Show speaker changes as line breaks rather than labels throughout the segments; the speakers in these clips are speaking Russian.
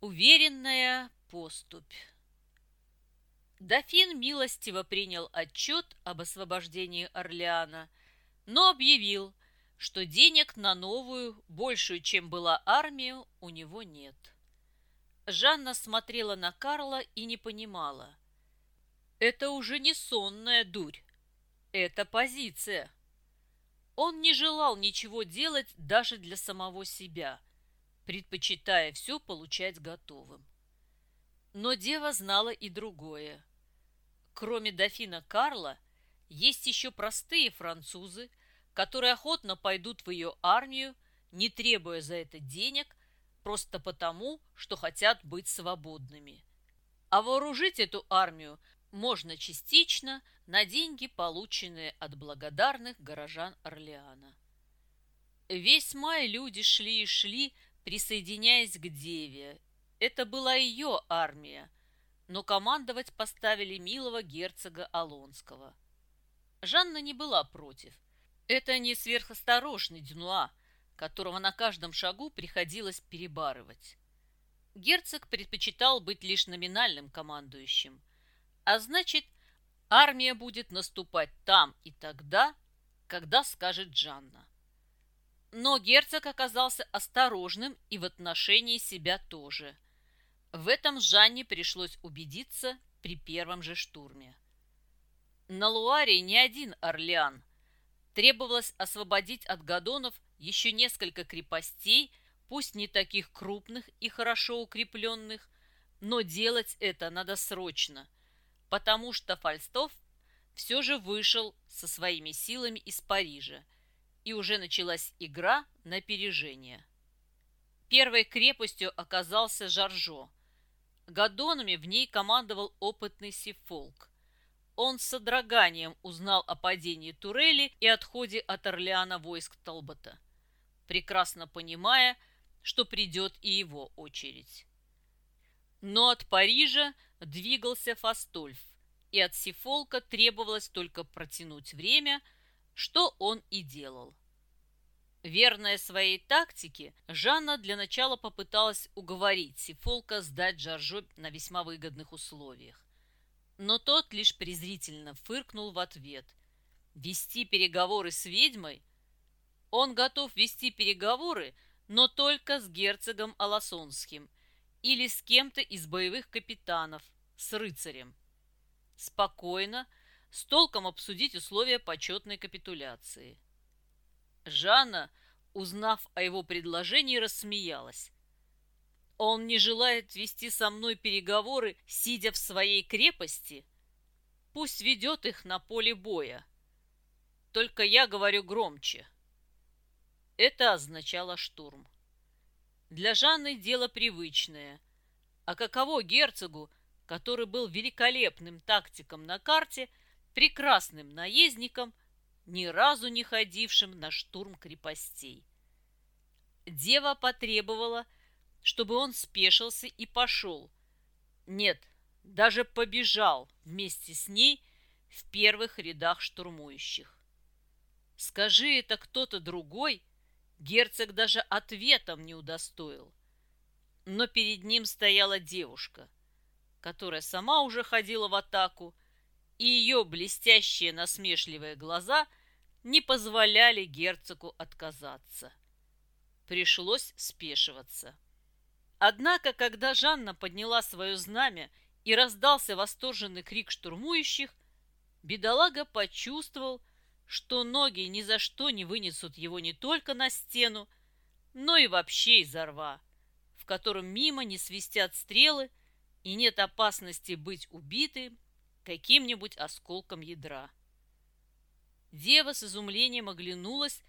Уверенная поступь. Дофин милостиво принял отчет об освобождении Орлеана, но объявил, что денег на новую, большую, чем была армию, у него нет. Жанна смотрела на Карла и не понимала. Это уже не сонная дурь, это позиция. Он не желал ничего делать даже для самого себя, предпочитая все получать готовым. Но дева знала и другое. Кроме дофина Карла, есть еще простые французы, которые охотно пойдут в ее армию, не требуя за это денег, просто потому, что хотят быть свободными. А вооружить эту армию можно частично на деньги, полученные от благодарных горожан Орлеана. Весь май люди шли и шли, присоединяясь к Деве. Это была ее армия, но командовать поставили милого герцога Алонского. Жанна не была против. Это не сверхосторожный Дюнуа, которого на каждом шагу приходилось перебарывать. Герцог предпочитал быть лишь номинальным командующим, а значит, армия будет наступать там и тогда, когда скажет Жанна. Но герцог оказался осторожным и в отношении себя тоже – в этом Жанне пришлось убедиться при первом же штурме. На Луаре не один Орлеан. Требовалось освободить от гадонов еще несколько крепостей, пусть не таких крупных и хорошо укрепленных, но делать это надо срочно, потому что Фальстов все же вышел со своими силами из Парижа, и уже началась игра на опережение. Первой крепостью оказался Жаржо – Гадонами в ней командовал опытный Сифолк. Он с содроганием узнал о падении Турели и отходе от Орлеана войск Талбота, прекрасно понимая, что придет и его очередь. Но от Парижа двигался Фастольф, и от Сифолка требовалось только протянуть время, что он и делал. Верная своей тактике, Жанна для начала попыталась уговорить Сифолка сдать Джорджо на весьма выгодных условиях. Но тот лишь презрительно фыркнул в ответ. Вести переговоры с ведьмой? Он готов вести переговоры, но только с герцогом Аласонским или с кем-то из боевых капитанов, с рыцарем. Спокойно, с толком обсудить условия почетной капитуляции. Жанна, узнав о его предложении, рассмеялась. Он не желает вести со мной переговоры, сидя в своей крепости? Пусть ведет их на поле боя. Только я говорю громче. Это означало штурм. Для Жанны дело привычное. А каково герцогу, который был великолепным тактиком на карте, прекрасным наездником – ни разу не ходившим на штурм крепостей. Дева потребовала, чтобы он спешился и пошел. Нет, даже побежал вместе с ней в первых рядах штурмующих. Скажи это кто-то другой, герцог даже ответом не удостоил. Но перед ним стояла девушка, которая сама уже ходила в атаку, и ее блестящие насмешливые глаза – не позволяли герцогу отказаться. Пришлось спешиваться. Однако, когда Жанна подняла свое знамя и раздался восторженный крик штурмующих, бедолага почувствовал, что ноги ни за что не вынесут его не только на стену, но и вообще из рва, в котором мимо не свистят стрелы и нет опасности быть убиты каким-нибудь осколком ядра. Дева с изумлением оглянулась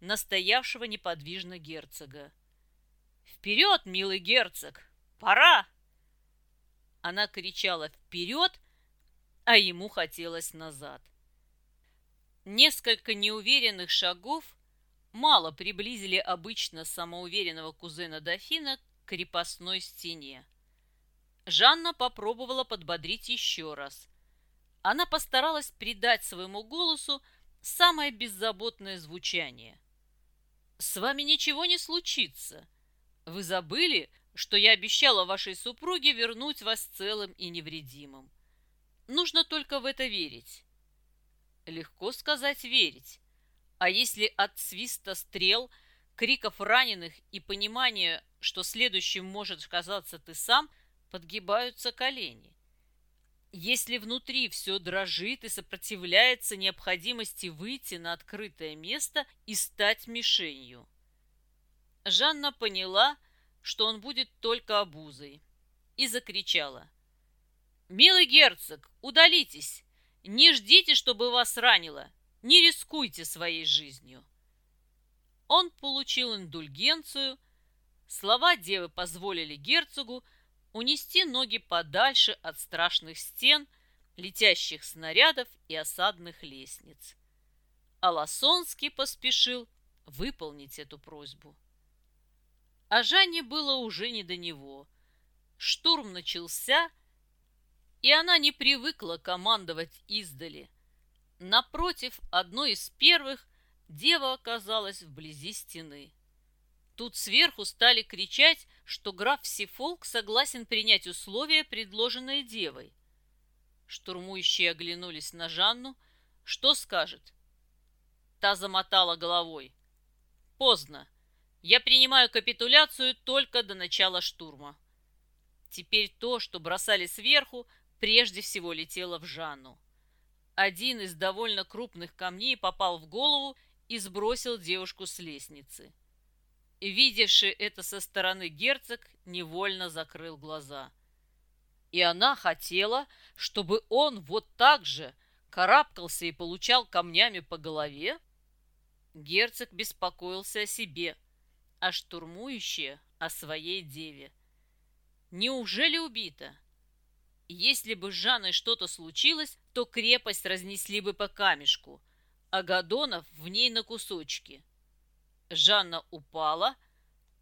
на стоявшего неподвижно герцога. «Вперед, милый герцог! Пора!» Она кричала «вперед!», а ему хотелось назад. Несколько неуверенных шагов мало приблизили обычно самоуверенного кузена дофина к крепостной стене. Жанна попробовала подбодрить еще раз. Она постаралась придать своему голосу самое беззаботное звучание. «С вами ничего не случится. Вы забыли, что я обещала вашей супруге вернуть вас целым и невредимым. Нужно только в это верить. Легко сказать верить. А если от свиста стрел, криков раненых и понимания, что следующим может казаться ты сам, подгибаются колени? Если внутри все дрожит и сопротивляется необходимости выйти на открытое место и стать мишенью. Жанна поняла, что он будет только обузой, и закричала. «Милый герцог, удалитесь! Не ждите, чтобы вас ранило! Не рискуйте своей жизнью!» Он получил индульгенцию, слова девы позволили герцогу унести ноги подальше от страшных стен, летящих снарядов и осадных лестниц. А Лосонский поспешил выполнить эту просьбу. А Жанне было уже не до него. Штурм начался, и она не привыкла командовать издали. Напротив, одной из первых дева оказалась вблизи стены. Тут сверху стали кричать, что граф Сифолк согласен принять условия, предложенные девой. Штурмующие оглянулись на Жанну. Что скажет? Та замотала головой. Поздно. Я принимаю капитуляцию только до начала штурма. Теперь то, что бросали сверху, прежде всего летело в Жанну. Один из довольно крупных камней попал в голову и сбросил девушку с лестницы. Видевший это со стороны герцог невольно закрыл глаза. И она хотела, чтобы он вот так же карабкался и получал камнями по голове? Герцог беспокоился о себе, а штурмующие о своей деве. Неужели убита? Если бы с Жанной что-то случилось, то крепость разнесли бы по камешку, а Гадонов в ней на кусочки – Жанна упала,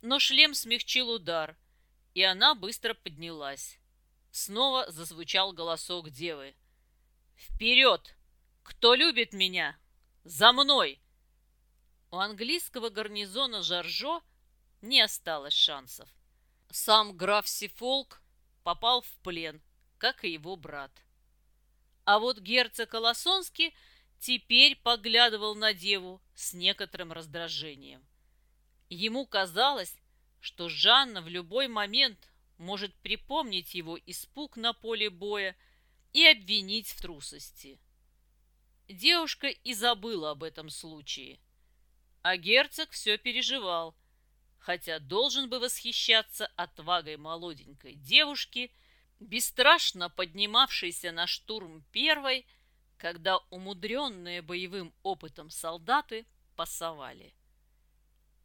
но шлем смягчил удар, и она быстро поднялась. Снова зазвучал голосок девы. «Вперед! Кто любит меня? За мной!» У английского гарнизона Жаржо не осталось шансов. Сам граф Сифолк попал в плен, как и его брат. А вот герцог Колосонский теперь поглядывал на деву с некоторым раздражением. Ему казалось, что Жанна в любой момент может припомнить его испуг на поле боя и обвинить в трусости. Девушка и забыла об этом случае. А герцог все переживал, хотя должен бы восхищаться отвагой молоденькой девушки, бесстрашно поднимавшейся на штурм первой, когда умудренные боевым опытом солдаты пасовали.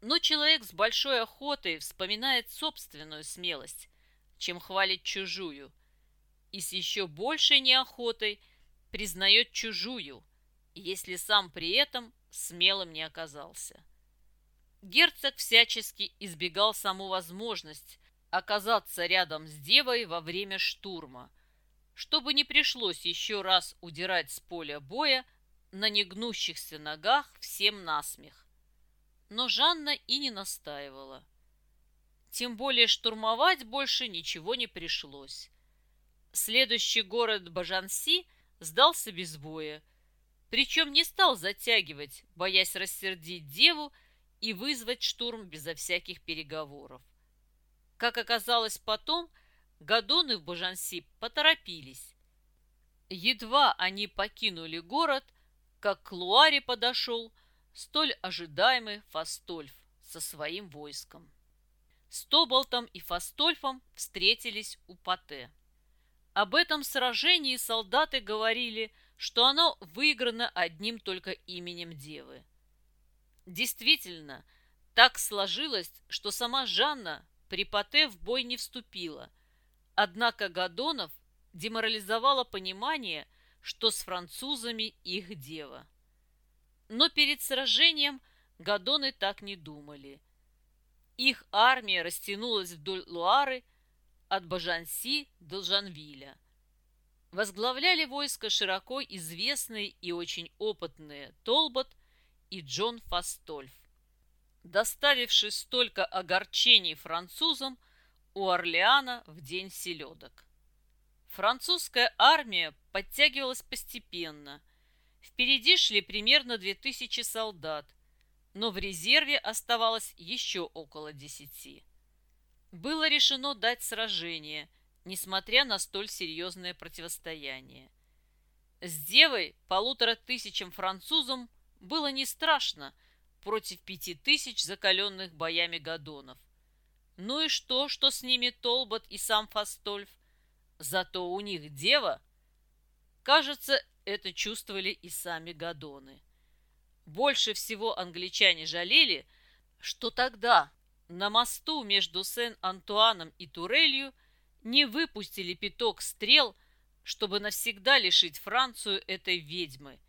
Но человек с большой охотой вспоминает собственную смелость, чем хвалит чужую, и с еще большей неохотой признает чужую, если сам при этом смелым не оказался. Герцог всячески избегал саму возможность оказаться рядом с девой во время штурма – чтобы не пришлось еще раз удирать с поля боя на негнущихся ногах всем насмех. Но Жанна и не настаивала. Тем более штурмовать больше ничего не пришлось. Следующий город Бажанси сдался без боя, причем не стал затягивать, боясь рассердить деву и вызвать штурм безо всяких переговоров. Как оказалось потом, Гадоны в Бажанси поторопились. Едва они покинули город, как к Луаре подошел столь ожидаемый Фастольф со своим войском. Стоболтом и Фастольфом встретились у Пате. Об этом сражении солдаты говорили, что оно выиграно одним только именем девы. Действительно, так сложилось, что сама Жанна при Пате в бой не вступила – Однако Гадонов деморализовало понимание, что с французами их дело. Но перед сражением Гадоны так не думали. Их армия растянулась вдоль Луары от Бажанси до Жанвиля. Возглавляли войско широко известные и очень опытные Толбот и Джон Фастольф. Доставивший столько огорчений французам, у Орлеана в день селедок. Французская армия подтягивалась постепенно. Впереди шли примерно 2000 солдат, но в резерве оставалось еще около десяти. Было решено дать сражение, несмотря на столь серьезное противостояние. С девой полутора тысячам французам было не страшно против пяти тысяч закаленных боями гадонов. Ну и что, что с ними Толбот и сам Фастольф? Зато у них дева. Кажется, это чувствовали и сами гадоны. Больше всего англичане жалели, что тогда на мосту между Сен-Антуаном и Турелью не выпустили пяток стрел, чтобы навсегда лишить Францию этой ведьмы,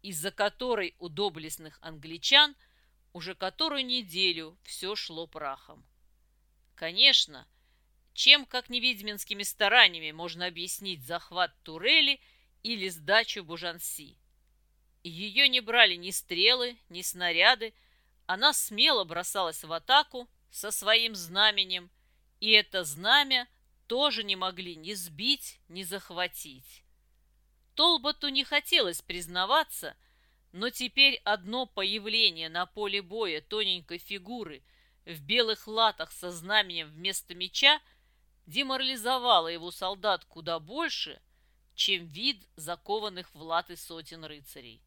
из-за которой у доблестных англичан уже которую неделю все шло прахом. Конечно, чем, как невидиминскими стараниями, можно объяснить захват Турели или сдачу Бужанси? Ее не брали ни стрелы, ни снаряды, она смело бросалась в атаку со своим знаменем, и это знамя тоже не могли ни сбить, ни захватить. Толботу не хотелось признаваться, но теперь одно появление на поле боя тоненькой фигуры в белых латах со знаменем вместо меча деморализовало его солдат куда больше, чем вид закованных в латы сотен рыцарей.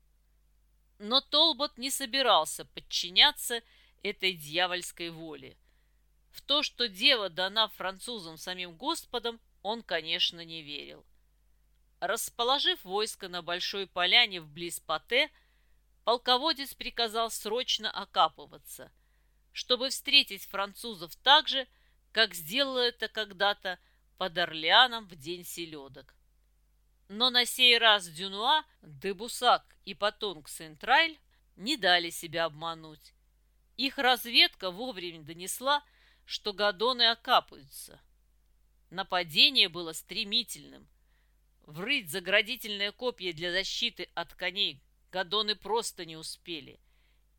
Но Толбот не собирался подчиняться этой дьявольской воле. В то, что дева дана французам самим Господом, он, конечно, не верил. Расположив войско на большой поляне вблизи Пате, полководец приказал срочно окапываться, чтобы встретить французов так же, как сделал это когда-то под Орлеаном в день селедок. Но на сей раз Дюнуа, Дебусак и Патонг-Сентрайль не дали себя обмануть. Их разведка вовремя донесла, что гадоны окапываются. Нападение было стремительным. Врыть заградительное копье для защиты от коней гадоны просто не успели.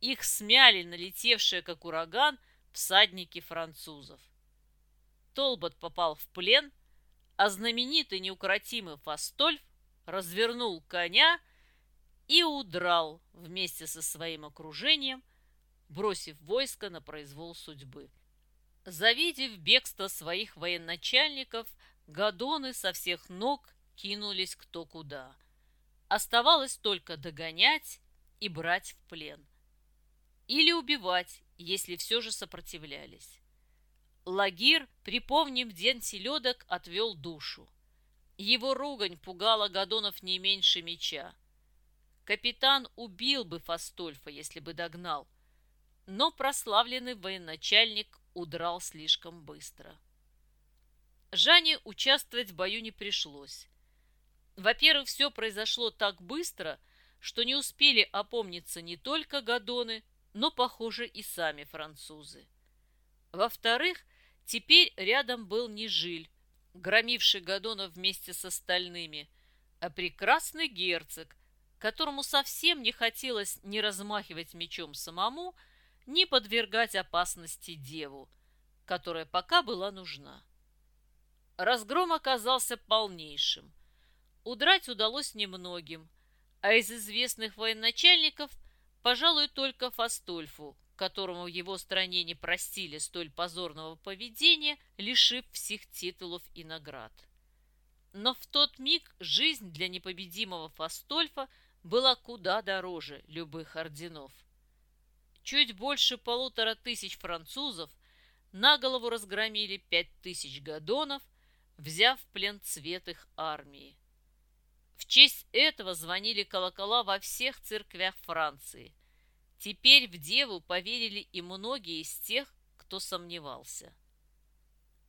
Их смяли налетевшие, как ураган, всадники французов. Толбот попал в плен, а знаменитый неукротимый Фастольф развернул коня и удрал вместе со своим окружением, бросив войско на произвол судьбы. Завидев бегство своих военачальников, гадоны со всех ног кинулись кто куда. Оставалось только догонять и брать в плен. Или убивать, если все же сопротивлялись. Лагир, припомнив день селедок, отвел душу. Его ругань пугала Гадонов не меньше меча. Капитан убил бы Фастольфа, если бы догнал, но прославленный военачальник удрал слишком быстро. Жане участвовать в бою не пришлось. Во-первых, все произошло так быстро, что не успели опомниться не только Гадоны, но, похоже, и сами французы. Во-вторых, теперь рядом был не Жиль, громивший Гадона вместе с остальными, а прекрасный герцог, которому совсем не хотелось ни размахивать мечом самому, ни подвергать опасности деву, которая пока была нужна. Разгром оказался полнейшим. Удрать удалось немногим, а из известных военачальников, пожалуй, только Фастольфу, которому в его стране не простили столь позорного поведения, лишив всех титулов и наград. Но в тот миг жизнь для непобедимого Фастольфа была куда дороже любых орденов. Чуть больше полутора тысяч французов на голову разгромили пять тысяч гадонов, взяв в плен цвет их армии. В честь этого звонили колокола во всех церквях Франции – Теперь в Деву поверили и многие из тех, кто сомневался.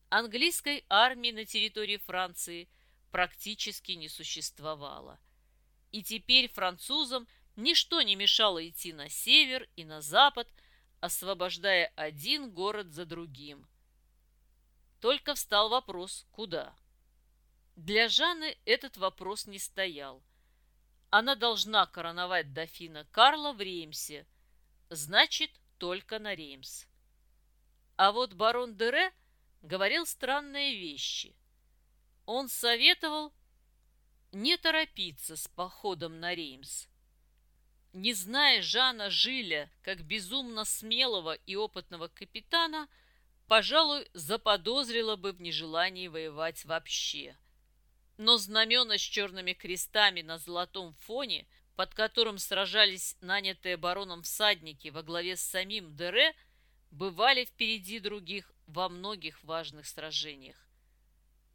Английской армии на территории Франции практически не существовало. И теперь французам ничто не мешало идти на север и на запад, освобождая один город за другим. Только встал вопрос, куда? Для Жанны этот вопрос не стоял. Она должна короновать дофина Карла в Реймсе – значит, только на Реймс. А вот барон Дере говорил странные вещи. Он советовал не торопиться с походом на Реймс. Не зная Жана Жиля как безумно смелого и опытного капитана, пожалуй, заподозрила бы в нежелании воевать вообще. Но знамена с черными крестами на золотом фоне, под которым сражались нанятые бароном всадники во главе с самим Дере, бывали впереди других во многих важных сражениях.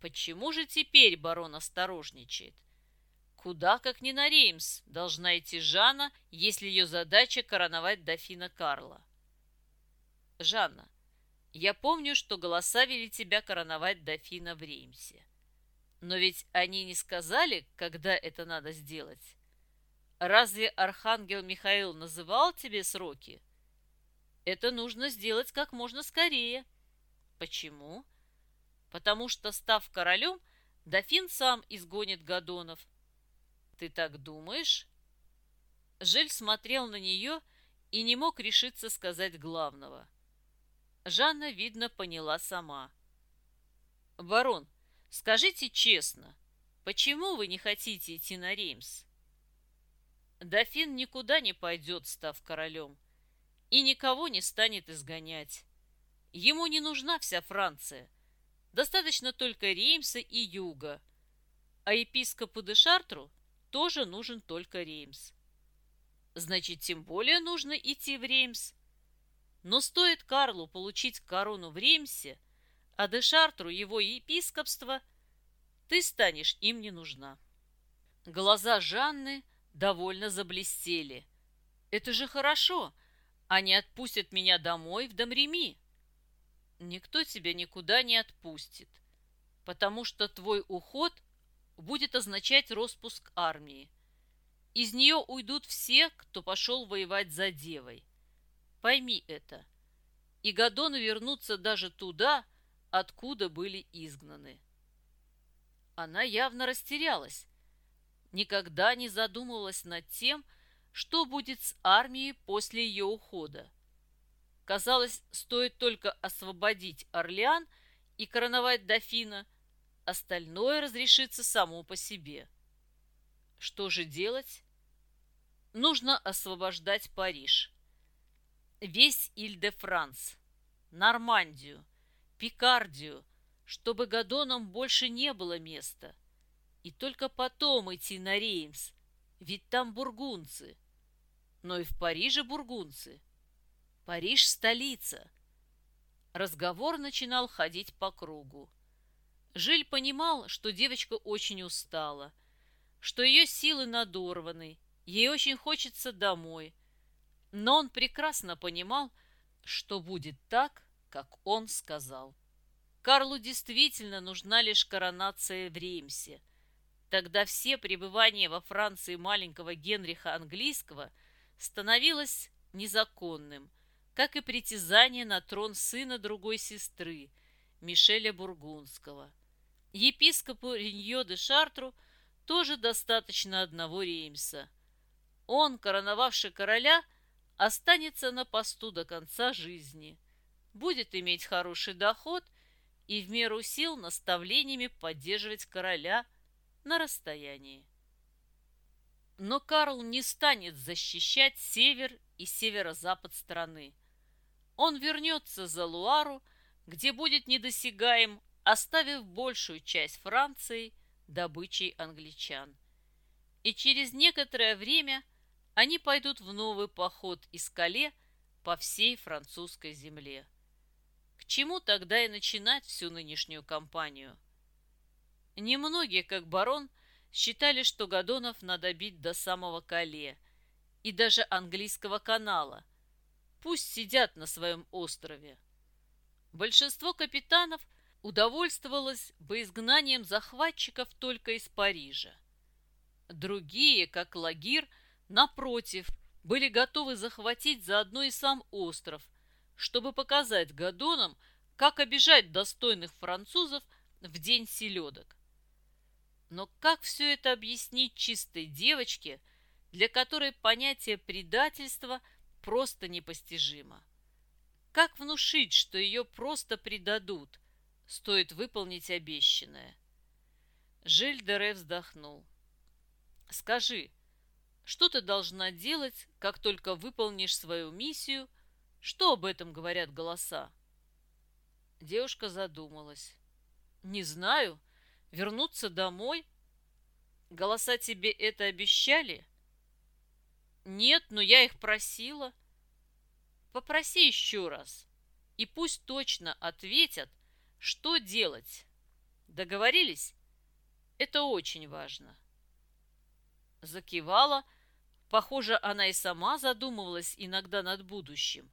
Почему же теперь барон осторожничает? Куда, как не на Реймс, должна идти Жанна, если ее задача короновать дофина Карла? Жанна, я помню, что голоса вели тебя короновать дофина в Реймсе. Но ведь они не сказали, когда это надо сделать. Разве архангел Михаил называл тебе сроки? Это нужно сделать как можно скорее. Почему? Потому что, став королем, дофин сам изгонит Гадонов – ты так думаешь? Жиль смотрел на нее и не мог решиться сказать главного. Жанна, видно, поняла сама. «Барон, скажите честно, почему вы не хотите идти на Реймс?» Дофин никуда не пойдет, став королем, и никого не станет изгонять. Ему не нужна вся Франция. Достаточно только Реймса и Юга. А епископу де Шартру тоже нужен только Реймс. Значит, тем более нужно идти в Реймс. Но стоит Карлу получить корону в Реймсе, а Дешартру его епископство, ты станешь им не нужна. Глаза Жанны довольно заблестели. Это же хорошо. Они отпустят меня домой в Домреми. Никто тебя никуда не отпустит, потому что твой уход будет означать распуск армии. Из нее уйдут все, кто пошел воевать за девой. Пойми это. И Гадоны вернутся даже туда, откуда были изгнаны. Она явно растерялась. Никогда не задумывалась над тем, что будет с армией после ее ухода. Казалось, стоит только освободить Орлеан и короновать дофина – Остальное разрешится само по себе. Что же делать? Нужно освобождать Париж. Весь Иль-де-Франс, Нормандию, Пикардию, чтобы Гадонам больше не было места. И только потом идти на Реймс, ведь там бургунцы. Но и в Париже бургунцы. Париж – столица. Разговор начинал ходить по кругу. Жиль понимал, что девочка очень устала, что ее силы надорваны, ей очень хочется домой. Но он прекрасно понимал, что будет так, как он сказал. Карлу действительно нужна лишь коронация в Реймсе. Тогда все пребывания во Франции маленького Генриха Английского становилось незаконным, как и притязание на трон сына другой сестры, Мишеля Бургундского – Епископу Риньо де Шартру тоже достаточно одного Реймса. Он, короновавший короля, останется на посту до конца жизни, будет иметь хороший доход и в меру сил наставлениями поддерживать короля на расстоянии. Но Карл не станет защищать север и северо-запад страны. Он вернется за Луару, где будет недосягаем оставив большую часть Франции добычей англичан. И через некоторое время они пойдут в новый поход из Кале по всей французской земле. Чему тогда и начинать всю нынешнюю кампанию? Немногие, как барон, считали, что Гадонов надо бить до самого Кале и даже английского канала. Пусть сидят на своем острове. Большинство капитанов – удовольствовалась бы изгнанием захватчиков только из Парижа. Другие, как Лагир, напротив, были готовы захватить заодно и сам остров, чтобы показать Гадонам, как обижать достойных французов в день селедок. Но как все это объяснить чистой девочке, для которой понятие предательства просто непостижимо? Как внушить, что ее просто предадут – стоит выполнить обещанное. Жиль Дере вздохнул. «Скажи, что ты должна делать, как только выполнишь свою миссию? Что об этом говорят голоса?» Девушка задумалась. «Не знаю. Вернуться домой? Голоса тебе это обещали?» «Нет, но я их просила». «Попроси еще раз, и пусть точно ответят, что делать. Договорились? Это очень важно». Закивала. Похоже, она и сама задумывалась иногда над будущим.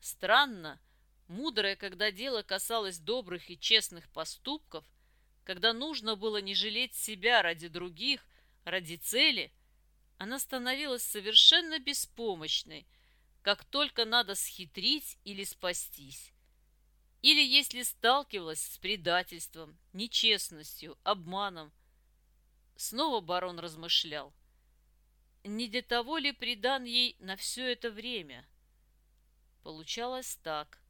Странно, мудрая, когда дело касалось добрых и честных поступков, когда нужно было не жалеть себя ради других, ради цели, она становилась совершенно беспомощной, как только надо схитрить или спастись. Или если сталкивалась с предательством, нечестностью, обманом. Снова барон размышлял. Не для того ли придан ей на все это время? Получалось так.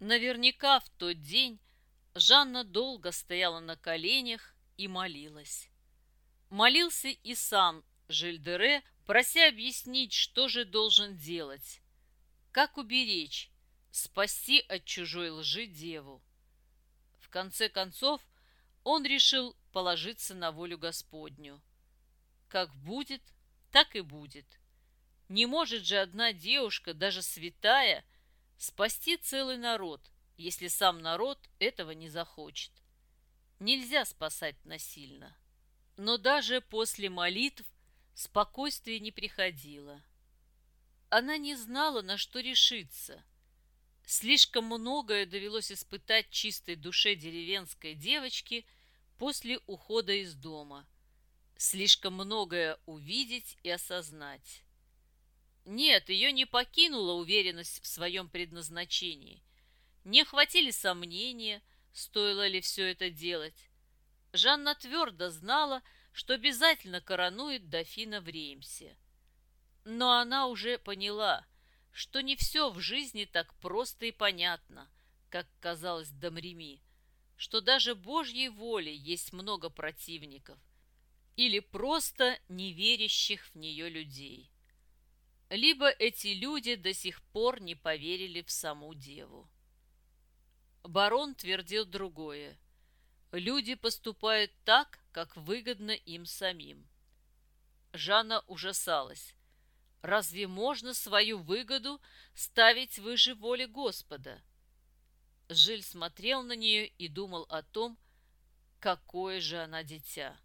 Наверняка в тот день Жанна долго стояла на коленях и молилась. Молился и сам Жильдере, прося объяснить, что же должен делать, как уберечь, спасти от чужой лжи деву. В конце концов, он решил положиться на волю Господню. Как будет, так и будет. Не может же одна девушка, даже святая, спасти целый народ, если сам народ этого не захочет. Нельзя спасать насильно. Но даже после молитв спокойствие не приходило. Она не знала, на что решиться. Слишком многое довелось испытать чистой душе деревенской девочки после ухода из дома. Слишком многое увидеть и осознать. Нет, ее не покинула уверенность в своем предназначении. Не хватили сомнения, стоило ли все это делать. Жанна твердо знала, что обязательно коронует дофина в Реймсе. Но она уже поняла, что не все в жизни так просто и понятно, как казалось Домреми, что даже Божьей воле есть много противников или просто неверящих в нее людей либо эти люди до сих пор не поверили в саму деву. Барон твердил другое. Люди поступают так, как выгодно им самим. Жанна ужасалась. Разве можно свою выгоду ставить выше воли Господа? Жиль смотрел на нее и думал о том, какое же она дитя.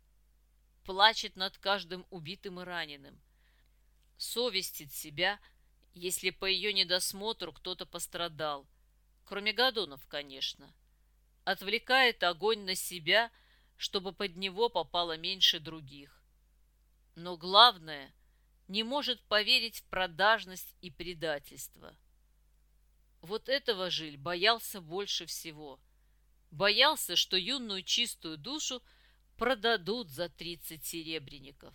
Плачет над каждым убитым и раненым – совестит себя, если по ее недосмотру кто-то пострадал, кроме Гадонов, конечно. Отвлекает огонь на себя, чтобы под него попало меньше других. Но главное, не может поверить в продажность и предательство. Вот этого Жиль боялся больше всего. Боялся, что юную чистую душу продадут за тридцать серебряников.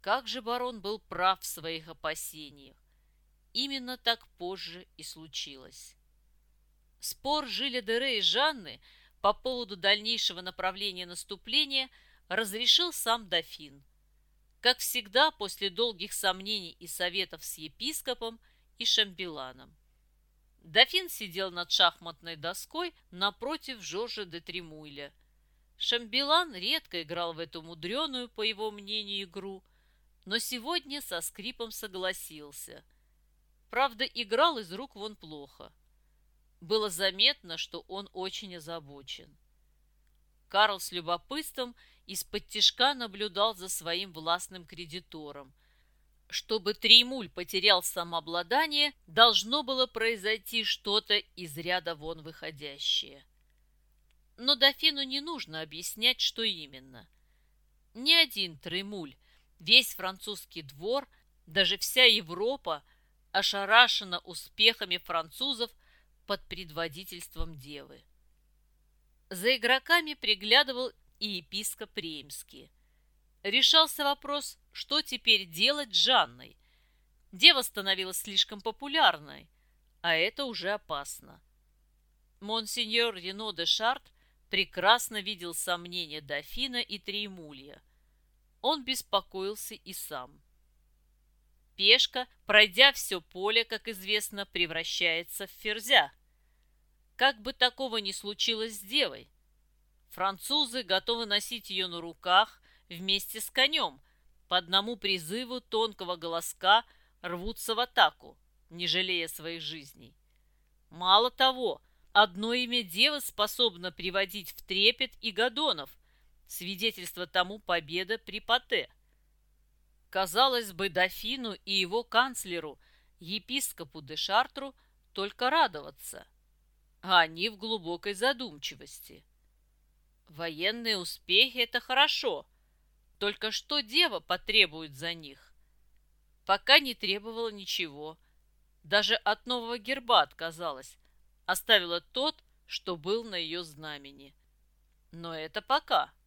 Как же барон был прав в своих опасениях. Именно так позже и случилось. Спор Жиля Дере и Жанны по поводу дальнейшего направления наступления разрешил сам дофин. Как всегда, после долгих сомнений и советов с епископом и шамбеланом. Дофин сидел над шахматной доской напротив Жоржа де Тремуйля. Шамбелан редко играл в эту мудреную, по его мнению, игру – но сегодня со скрипом согласился. Правда, играл из рук вон плохо. Было заметно, что он очень озабочен. Карл с любопытством из-под тишка наблюдал за своим властным кредитором. Чтобы Тримуль потерял самообладание, должно было произойти что-то из ряда вон выходящее. Но дофину не нужно объяснять, что именно. Ни один Тримуль Весь французский двор, даже вся Европа ошарашена успехами французов под предводительством девы. За игроками приглядывал и епископ Ремский. Решался вопрос, что теперь делать с Жанной. Дева становилась слишком популярной, а это уже опасно. Монсеньор Рено де Шарт прекрасно видел сомнения дофина и Тремулья. Он беспокоился и сам. Пешка, пройдя все поле, как известно, превращается в ферзя. Как бы такого ни случилось с девой. Французы готовы носить ее на руках вместе с конем. По одному призыву тонкого голоска рвутся в атаку, не жалея своих жизней. Мало того, одно имя девы способно приводить в трепет и гадонов, свидетельство тому победа при Пате – Казалось бы, дофину и его канцлеру, епископу де Шартру, только радоваться, а они в глубокой задумчивости. Военные успехи – это хорошо, только что дева потребует за них? Пока не требовала ничего, даже от нового герба отказалась, оставила тот, что был на ее знамени. Но это пока –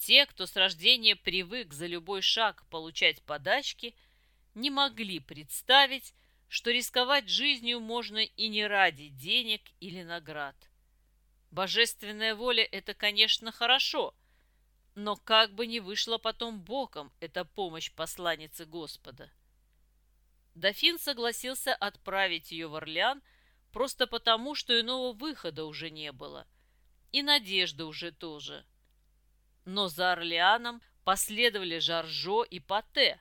те, кто с рождения привык за любой шаг получать подачки, не могли представить, что рисковать жизнью можно и не ради денег или наград. Божественная воля – это, конечно, хорошо, но как бы ни вышла потом боком эта помощь посланницы Господа. Дофин согласился отправить ее в Орлеан просто потому, что иного выхода уже не было, и надежды уже тоже – но за Орлеаном последовали Жаржо и Пате,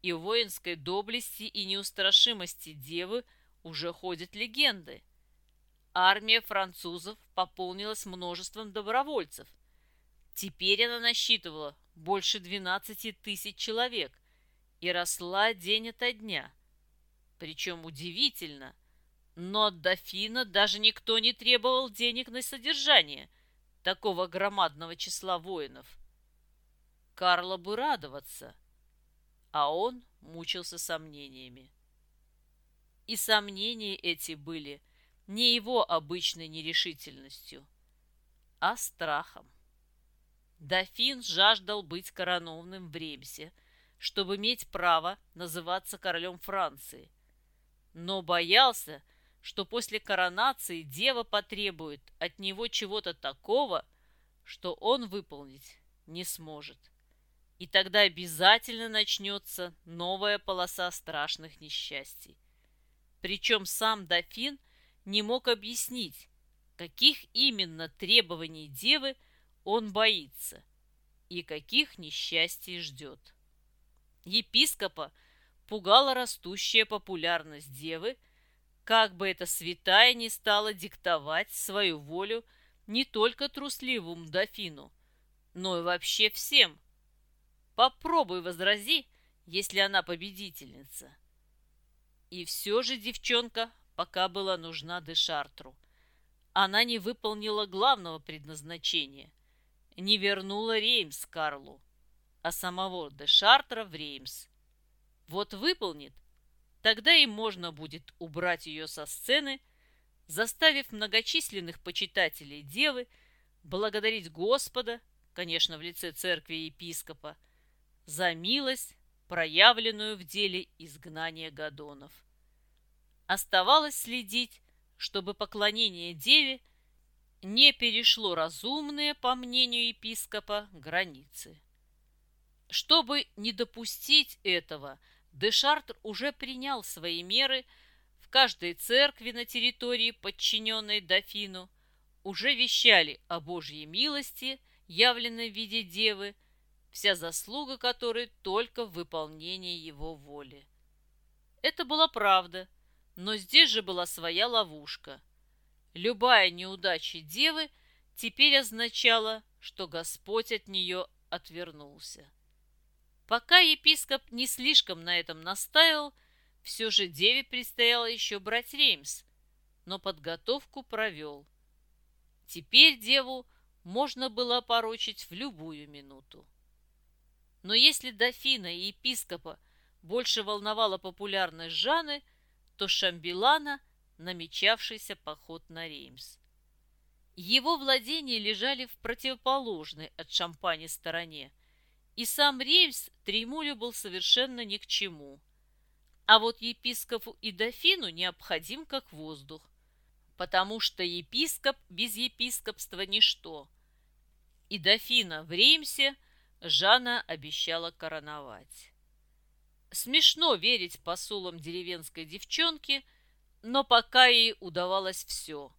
и в воинской доблести и неустрашимости девы уже ходят легенды. Армия французов пополнилась множеством добровольцев. Теперь она насчитывала больше 12 тысяч человек и росла день ото дня. Причем удивительно, но от дофина даже никто не требовал денег на содержание – такого громадного числа воинов. Карло бы радоваться, а он мучился сомнениями. И сомнения эти были не его обычной нерешительностью, а страхом. Дофин жаждал быть коронованным в Ремсе, чтобы иметь право называться королем Франции, но боялся, что после коронации дева потребует от него чего-то такого, что он выполнить не сможет. И тогда обязательно начнется новая полоса страшных несчастий. Причем сам дофин не мог объяснить, каких именно требований девы он боится и каких несчастий ждет. Епископа пугала растущая популярность девы – как бы эта святая не стала диктовать свою волю не только трусливому дофину, но и вообще всем. Попробуй возрази, если она победительница. И все же девчонка пока была нужна Дешартру. Она не выполнила главного предназначения, не вернула Реймс Карлу, а самого Дешартра в Реймс. Вот выполнит, Тогда и можно будет убрать ее со сцены, заставив многочисленных почитателей девы благодарить Господа, конечно, в лице церкви и епископа, за милость, проявленную в деле изгнания Гадонов. Оставалось следить, чтобы поклонение деве не перешло разумные, по мнению епископа, границы. Чтобы не допустить этого – Дешарт уже принял свои меры в каждой церкви на территории, подчиненной дофину, уже вещали о Божьей милости, явленной в виде девы, вся заслуга которой только в выполнении его воли. Это была правда, но здесь же была своя ловушка. Любая неудача девы теперь означала, что Господь от нее отвернулся. Пока епископ не слишком на этом настаивал, все же деве предстояло еще брать Реймс, но подготовку провел. Теперь деву можно было порочить в любую минуту. Но если дофина и епископа больше волновала популярность Жаны, то Шамбилана – намечавшийся поход на Реймс. Его владения лежали в противоположной от Шампани стороне – и сам Реймс Тремулю был совершенно ни к чему. А вот епископу и дофину необходим как воздух. потому что епископ без епископства ничто. И дофина в Реймсе Жанна обещала короновать. Смешно верить посулам деревенской девчонки, но пока ей удавалось все.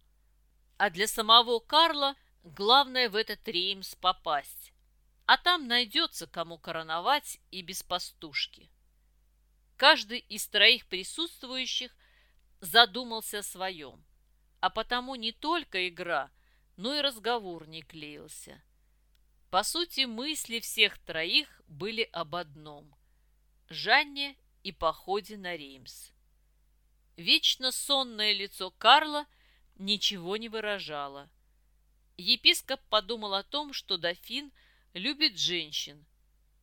А для самого Карла главное в этот Реймс попасть. А там найдется, кому короновать и без пастушки. Каждый из троих присутствующих задумался о своем, а потому не только игра, но и разговор не клеился. По сути, мысли всех троих были об одном – Жанне и походе на Реймс. Вечно сонное лицо Карла ничего не выражало. Епископ подумал о том, что дофин любит женщин.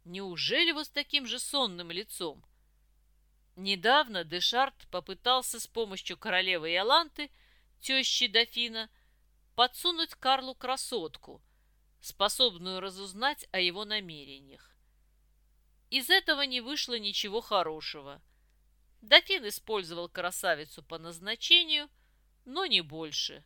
Неужели вот с таким же сонным лицом? Недавно Дешарт попытался с помощью королевы Иоланты, тещи дофина, подсунуть Карлу красотку, способную разузнать о его намерениях. Из этого не вышло ничего хорошего. Дофин использовал красавицу по назначению, но не больше.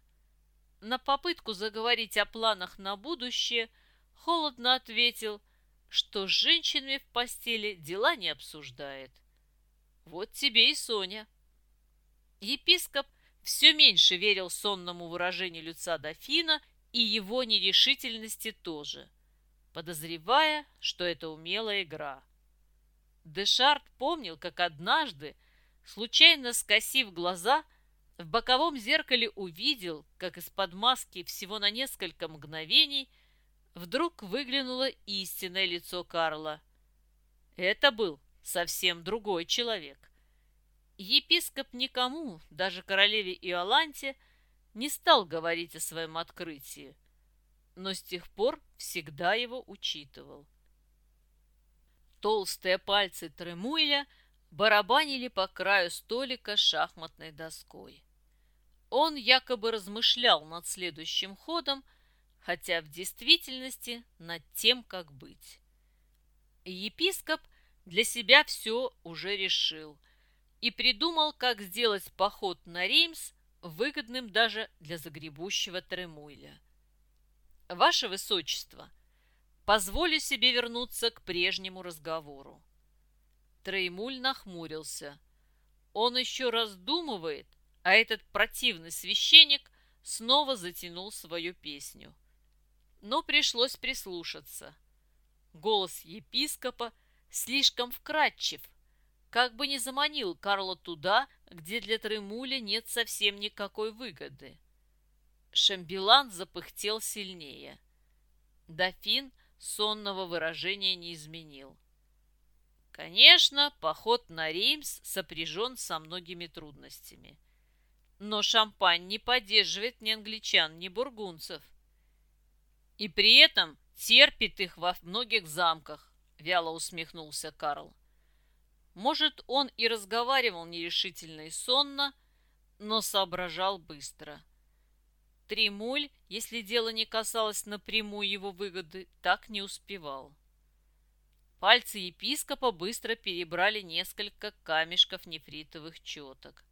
На попытку заговорить о планах на будущее холодно ответил, что с женщинами в постели дела не обсуждает. Вот тебе и Соня. Епископ все меньше верил сонному выражению лица дофина и его нерешительности тоже, подозревая, что это умелая игра. Дешарт помнил, как однажды, случайно скосив глаза, в боковом зеркале увидел, как из-под маски всего на несколько мгновений вдруг выглянуло истинное лицо Карла. Это был совсем другой человек. Епископ никому, даже королеве Иоланте, не стал говорить о своем открытии, но с тех пор всегда его учитывал. Толстые пальцы Тремуиля барабанили по краю столика шахматной доской. Он якобы размышлял над следующим ходом, хотя в действительности над тем, как быть. Епископ – для себя все уже решил и придумал, как сделать поход на Реймс выгодным даже для загребущего Тремуйля. «Ваше Высочество, позволю себе вернуться к прежнему разговору». Треймуль нахмурился. Он еще раздумывает, а этот противный священник снова затянул свою песню. Но пришлось прислушаться. Голос епископа – слишком вкрадчив, как бы не заманил Карла туда, где для Тремуля нет совсем никакой выгоды. Шамбилан запыхтел сильнее. Дофин сонного выражения не изменил. Конечно, поход на Реймс сопряжен со многими трудностями. Но шампань не поддерживает ни англичан, ни бургунцев. И при этом терпит их во многих замках, — вяло усмехнулся Карл. Может, он и разговаривал нерешительно и сонно, но соображал быстро. Тримуль, если дело не касалось напрямую его выгоды, так не успевал. Пальцы епископа быстро перебрали несколько камешков нефритовых четок.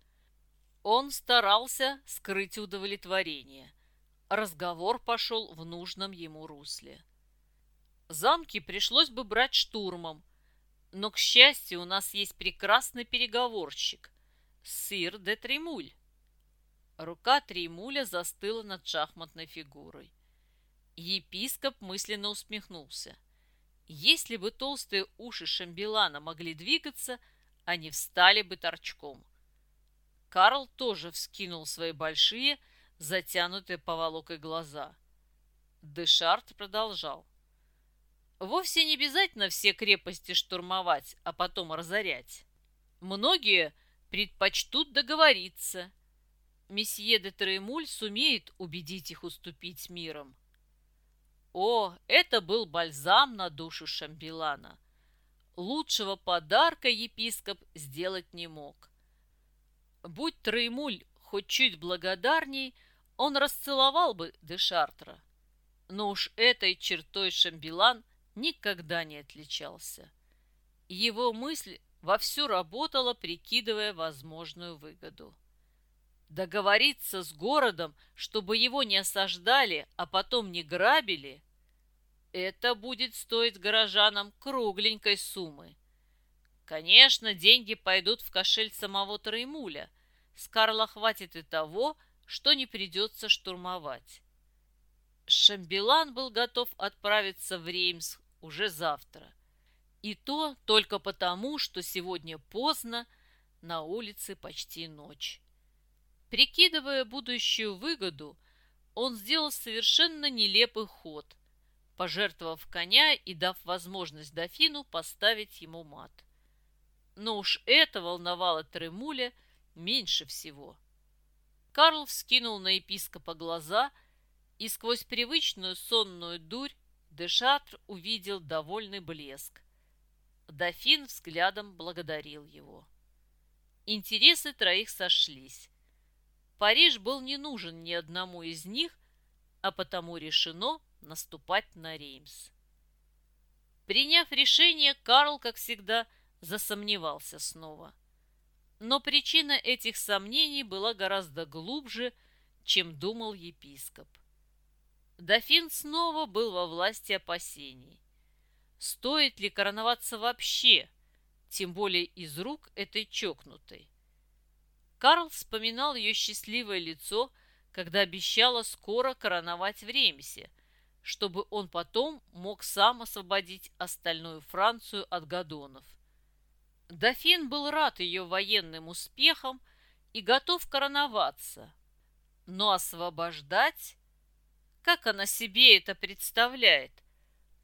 Он старался скрыть удовлетворение. Разговор пошел в нужном ему русле. Замки пришлось бы брать штурмом, но, к счастью, у нас есть прекрасный переговорщик – Сир де Тремуль. Рука Тремуля застыла над шахматной фигурой. Епископ мысленно усмехнулся. Если бы толстые уши Шамбелана могли двигаться, они встали бы торчком. Карл тоже вскинул свои большие, затянутые поволокой глаза. Дешарт продолжал. Вовсе не обязательно все крепости штурмовать, а потом разорять. Многие предпочтут договориться. Месье де Тремуль сумеет убедить их уступить миром. О, это был бальзам на душу Шамбилана. Лучшего подарка епископ сделать не мог. Будь Тремуль хоть чуть благодарней, он расцеловал бы де Шартра. Но уж этой чертой Шамбилан – никогда не отличался. Его мысль вовсю работала, прикидывая возможную выгоду. Договориться с городом, чтобы его не осаждали, а потом не грабили, это будет стоить горожанам кругленькой суммы. Конечно, деньги пойдут в кошель самого Траймуля. С Карла хватит и того, что не придется штурмовать. Шамбилан был готов отправиться в Реймс уже завтра. И то только потому, что сегодня поздно, на улице почти ночь. Прикидывая будущую выгоду, он сделал совершенно нелепый ход, пожертвовав коня и дав возможность дофину поставить ему мат. Но уж это волновало Тремуля меньше всего. Карл вскинул на епископа глаза, и сквозь привычную сонную дурь Дешатр увидел довольный блеск. Дофин взглядом благодарил его. Интересы троих сошлись. Париж был не нужен ни одному из них, а потому решено наступать на Реймс. Приняв решение, Карл, как всегда, засомневался снова. Но причина этих сомнений была гораздо глубже, чем думал епископ. Дофин снова был во власти опасений. Стоит ли короноваться вообще, тем более из рук этой чокнутой? Карл вспоминал ее счастливое лицо, когда обещала скоро короновать в Ремесе, чтобы он потом мог сам освободить остальную Францию от гадонов. Дофин был рад ее военным успехам и готов короноваться. Но освобождать? Как она себе это представляет?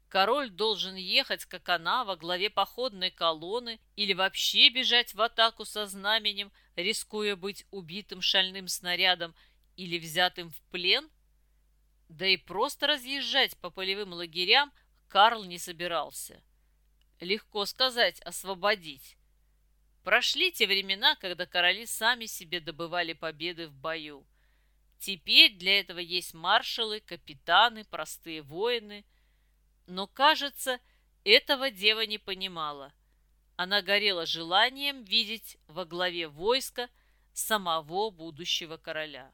Король должен ехать, как она, во главе походной колонны или вообще бежать в атаку со знаменем, рискуя быть убитым шальным снарядом или взятым в плен? Да и просто разъезжать по полевым лагерям Карл не собирался. Легко сказать «освободить». Прошли те времена, когда короли сами себе добывали победы в бою. Теперь для этого есть маршалы, капитаны, простые воины – но, кажется, этого дева не понимала. Она горела желанием видеть во главе войска самого будущего короля.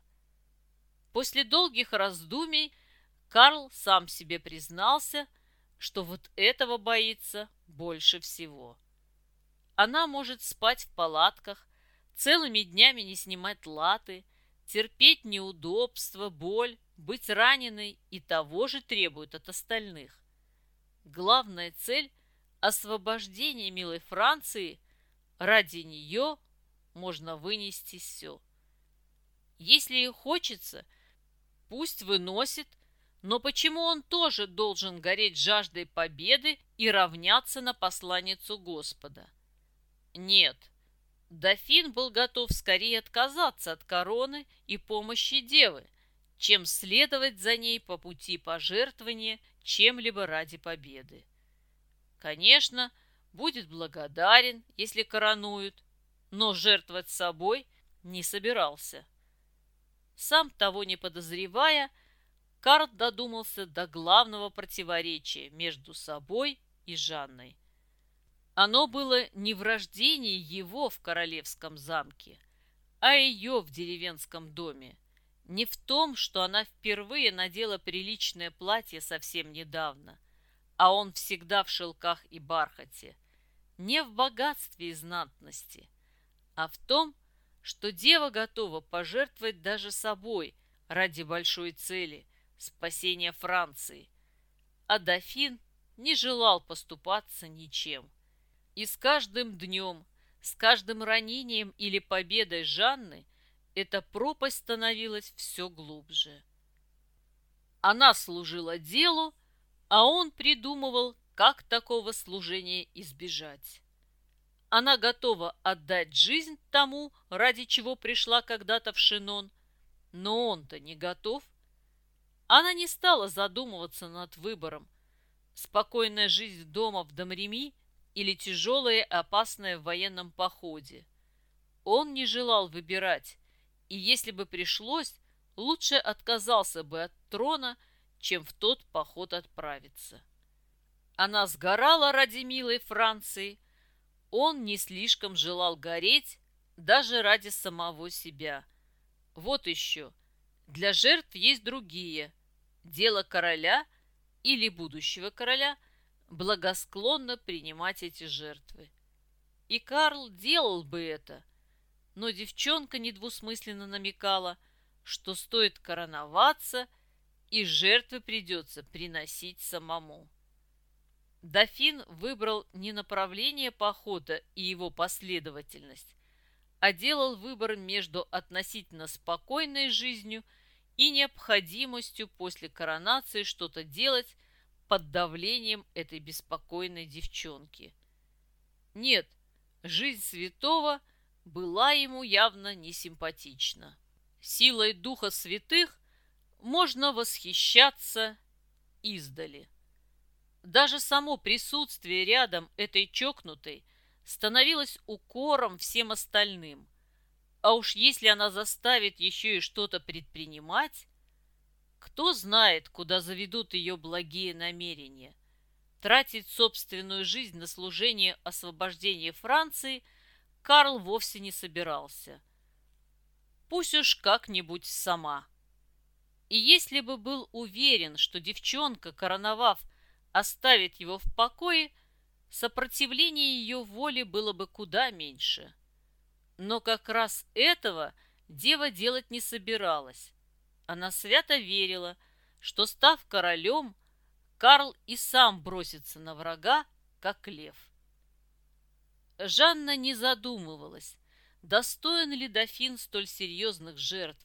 После долгих раздумий Карл сам себе признался, что вот этого боится больше всего. Она может спать в палатках, целыми днями не снимать латы, терпеть неудобства, боль, быть раненой и того же требует от остальных. Главная цель – освобождение милой Франции. Ради нее можно вынести все. Если ей хочется, пусть выносит, но почему он тоже должен гореть жаждой победы и равняться на посланницу Господа? Нет, дофин был готов скорее отказаться от короны и помощи девы, чем следовать за ней по пути пожертвования чем-либо ради победы. Конечно, будет благодарен, если коронуют, но жертвовать собой не собирался. Сам того не подозревая, Карл додумался до главного противоречия между собой и Жанной. Оно было не в рождении его в королевском замке, а ее в деревенском доме – не в том, что она впервые надела приличное платье совсем недавно, а он всегда в шелках и бархате. Не в богатстве и знатности, а в том, что дева готова пожертвовать даже собой ради большой цели – спасения Франции. А дофин не желал поступаться ничем. И с каждым днем, с каждым ранением или победой Жанны – эта пропасть становилась все глубже. Она служила делу, а он придумывал, как такого служения избежать. Она готова отдать жизнь тому, ради чего пришла когда-то в Шинон, но он-то не готов. Она не стала задумываться над выбором. Спокойная жизнь дома в Домреми или тяжелая и опасная в военном походе. Он не желал выбирать, и если бы пришлось, лучше отказался бы от трона, чем в тот поход отправиться. Она сгорала ради милой Франции, он не слишком желал гореть даже ради самого себя. Вот еще. Для жертв есть другие. Дело короля или будущего короля благосклонно принимать эти жертвы. И Карл делал бы это, но девчонка недвусмысленно намекала, что стоит короноваться, и жертвы придется приносить самому. Дофин выбрал не направление похода и его последовательность, а делал выбор между относительно спокойной жизнью и необходимостью после коронации что-то делать под давлением этой беспокойной девчонки. Нет, жизнь святого была ему явно не симпатична. Силой духа святых можно восхищаться издали. Даже само присутствие рядом этой чокнутой становилось укором всем остальным. А уж если она заставит еще и что-то предпринимать, кто знает, куда заведут ее благие намерения. Тратить собственную жизнь на служение освобождения Франции Карл вовсе не собирался. Пусть уж как-нибудь сама. И если бы был уверен, что девчонка, короновав, оставит его в покое, сопротивление ее воле было бы куда меньше. Но как раз этого дева делать не собиралась. Она свято верила, что, став королем, Карл и сам бросится на врага, как лев. Жанна не задумывалась, достоин ли дофин столь серьезных жертв.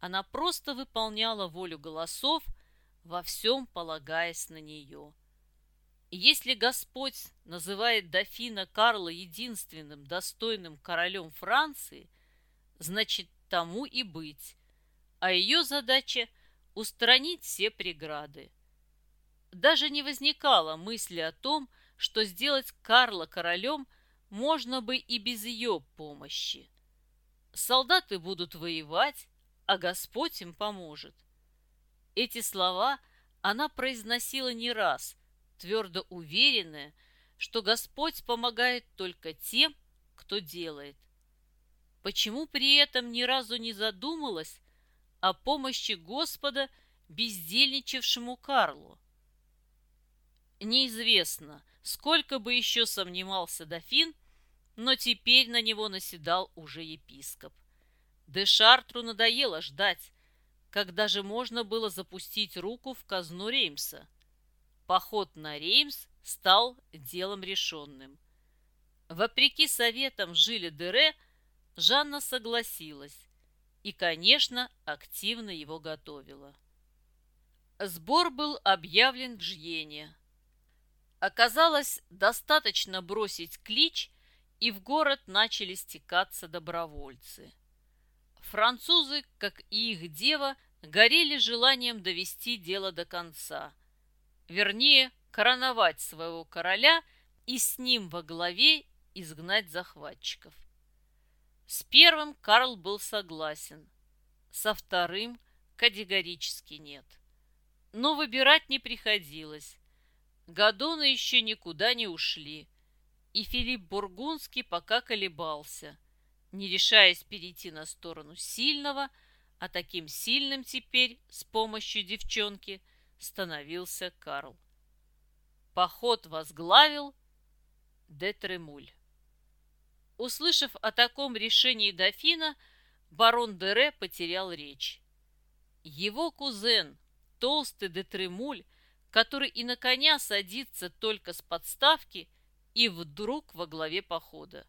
Она просто выполняла волю голосов, во всем полагаясь на нее. И если Господь называет дофина Карла единственным достойным королем Франции, значит, тому и быть. А ее задача – устранить все преграды. Даже не возникало мысли о том, что сделать Карла королем можно бы и без ее помощи. Солдаты будут воевать, а Господь им поможет. Эти слова она произносила не раз, твердо уверенная, что Господь помогает только тем, кто делает. Почему при этом ни разу не задумалась о помощи Господа бездельничавшему Карлу? Неизвестно, сколько бы еще сомневался дофин, но теперь на него наседал уже епископ. Де Шартру надоело ждать, когда же можно было запустить руку в казну Реймса. Поход на Реймс стал делом решенным. Вопреки советам Жиля Дере, Жанна согласилась и, конечно, активно его готовила. Сбор был объявлен в Жьене, Оказалось, достаточно бросить клич, и в город начали стекаться добровольцы. Французы, как и их дева, горели желанием довести дело до конца. Вернее, короновать своего короля и с ним во главе изгнать захватчиков. С первым Карл был согласен, со вторым категорически нет. Но выбирать не приходилось. Гадоны еще никуда не ушли, и Филипп Бургундский пока колебался, не решаясь перейти на сторону сильного, а таким сильным теперь с помощью девчонки становился Карл. Поход возглавил де Тремуль. Услышав о таком решении дофина, барон Дере потерял речь. Его кузен, толстый де Тремуль, который и на коня садится только с подставки и вдруг во главе похода.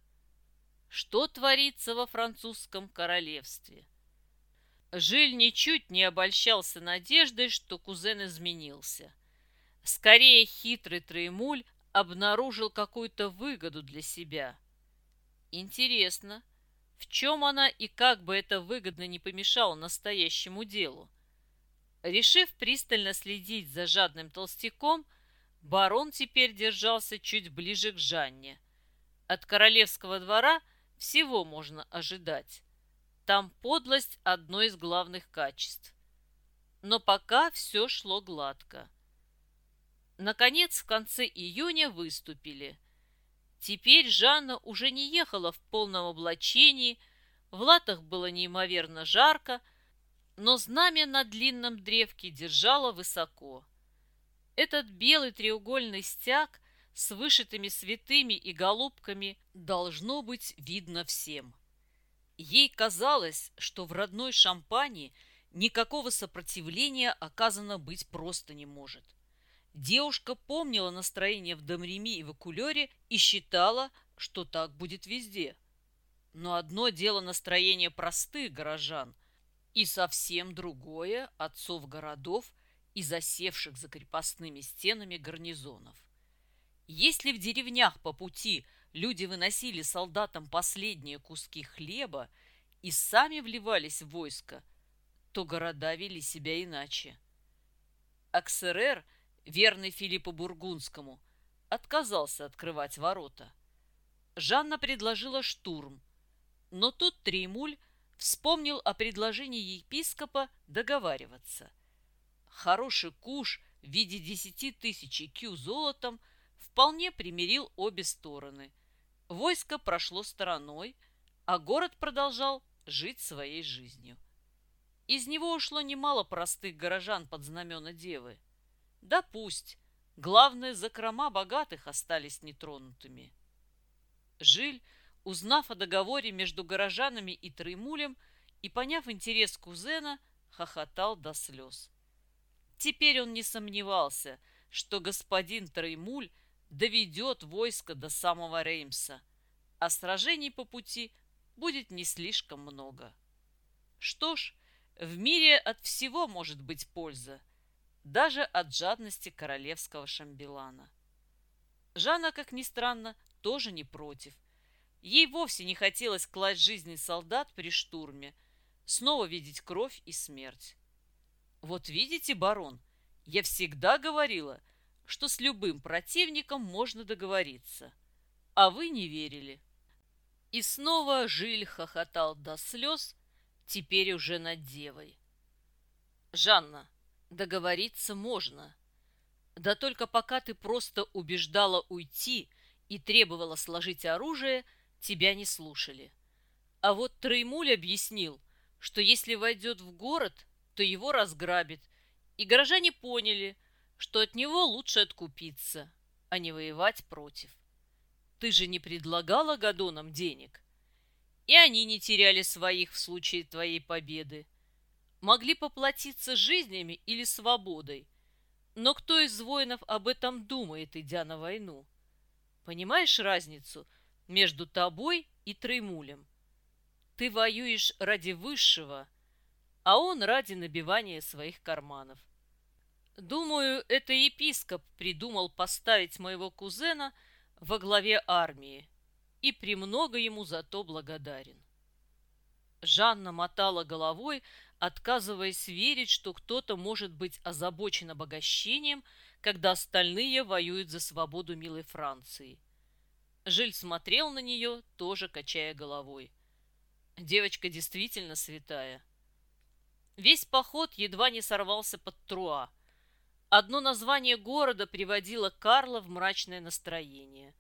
Что творится во французском королевстве? Жиль ничуть не обольщался надеждой, что кузен изменился. Скорее хитрый Троемуль обнаружил какую-то выгоду для себя. Интересно, в чем она и как бы это выгодно не помешало настоящему делу? Решив пристально следить за жадным толстяком, барон теперь держался чуть ближе к Жанне. От королевского двора всего можно ожидать. Там подлость – одно из главных качеств. Но пока все шло гладко. Наконец, в конце июня выступили. Теперь Жанна уже не ехала в полном облачении, В латах было неимоверно жарко, но знамя на длинном древке держало высоко. Этот белый треугольный стяг с вышитыми святыми и голубками должно быть видно всем. Ей казалось, что в родной Шампании никакого сопротивления оказано быть просто не может. Девушка помнила настроение в Домреми и в Акулере и считала, что так будет везде. Но одно дело настроение простых горожан, и совсем другое отцов городов и засевших за крепостными стенами гарнизонов. Если в деревнях по пути люди выносили солдатам последние куски хлеба и сами вливались в войско, то города вели себя иначе. Аксерер, верный Филиппу Бургундскому, отказался открывать ворота. Жанна предложила штурм, но тут Тримуль вспомнил о предложении епископа договариваться. Хороший куш в виде десяти тысяч кю золотом – вполне примирил обе стороны. Войско прошло стороной, а город продолжал жить своей жизнью. Из него ушло немало простых горожан под знамена девы. Да пусть, главное, закрома богатых остались нетронутыми. Жиль, узнав о договоре между горожанами и Треймулем и поняв интерес кузена, хохотал до слез. Теперь он не сомневался, что господин Треймуль доведет войско до самого Реймса, а сражений по пути будет не слишком много. Что ж, в мире от всего может быть польза, даже от жадности королевского шамбелана. Жанна, как ни странно, тоже не против. Ей вовсе не хотелось класть жизни солдат при штурме, снова видеть кровь и смерть. Вот видите, барон, я всегда говорила – что с любым противником можно договориться. А вы не верили. И снова Жиль хохотал до слез, теперь уже над девой. «Жанна, договориться можно. Да только пока ты просто убеждала уйти и требовала сложить оружие, тебя не слушали. А вот Треймуль объяснил, что если войдет в город, то его разграбит, и горожане поняли, что от него лучше откупиться, а не воевать против. Ты же не предлагала Гадонам денег. И они не теряли своих в случае твоей победы. Могли поплатиться жизнями или свободой. Но кто из воинов об этом думает, идя на войну? Понимаешь разницу между тобой и Треймулем? Ты воюешь ради высшего, а он ради набивания своих карманов. Думаю, это епископ придумал поставить моего кузена во главе армии и премного ему за то благодарен. Жанна мотала головой, отказываясь верить, что кто-то может быть озабочен обогащением, когда остальные воюют за свободу милой Франции. Жиль смотрел на нее, тоже качая головой. Девочка действительно святая. Весь поход едва не сорвался под Труа – Одно название города приводило Карла в мрачное настроение.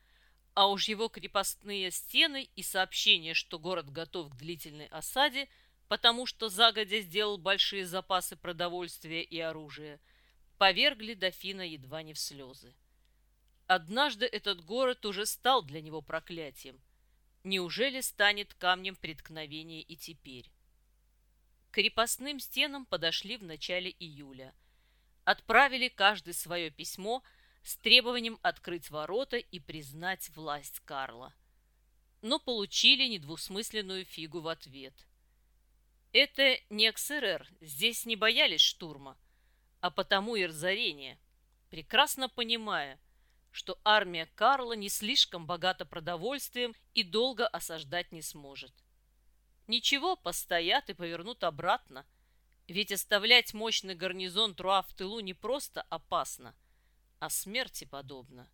А уж его крепостные стены и сообщение, что город готов к длительной осаде, потому что загодя сделал большие запасы продовольствия и оружия, повергли дофина едва не в слезы. Однажды этот город уже стал для него проклятием. Неужели станет камнем преткновения и теперь? К крепостным стенам подошли в начале июля – отправили каждый свое письмо с требованием открыть ворота и признать власть Карла. Но получили недвусмысленную фигу в ответ. Это не XРР, здесь не боялись штурма, а потому и разорения, прекрасно понимая, что армия Карла не слишком богата продовольствием и долго осаждать не сможет. Ничего, постоят и повернут обратно, ведь оставлять мощный гарнизон Труа в тылу не просто опасно, а смерти подобно.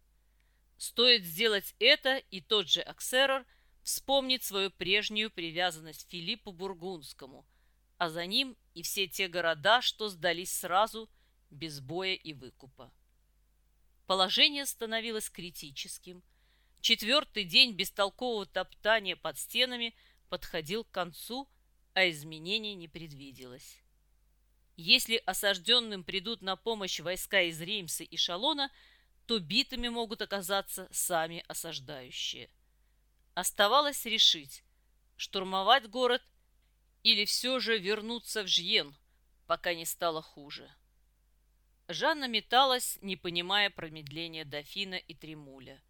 Стоит сделать это, и тот же Аксерор вспомнит свою прежнюю привязанность Филиппу Бургундскому, а за ним и все те города, что сдались сразу, без боя и выкупа. Положение становилось критическим. Четвертый день бестолкового топтания под стенами подходил к концу, а изменений не предвиделось. Если осажденным придут на помощь войска из Реймса и Шалона, то битыми могут оказаться сами осаждающие. Оставалось решить, штурмовать город или все же вернуться в Жьен, пока не стало хуже. Жанна металась, не понимая промедления дофина и Тремуля.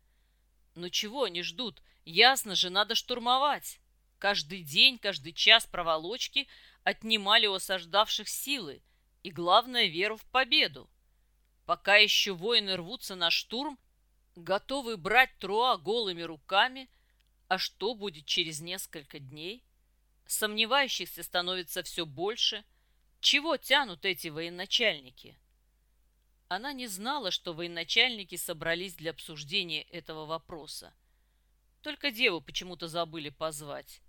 «Ну чего они ждут? Ясно же, надо штурмовать!» Каждый день, каждый час проволочки отнимали у осаждавших силы и, главное, веру в победу. Пока еще воины рвутся на штурм, готовы брать Труа голыми руками, а что будет через несколько дней? Сомневающихся становится все больше. Чего тянут эти военачальники? Она не знала, что военачальники собрались для обсуждения этого вопроса. Только деву почему-то забыли позвать.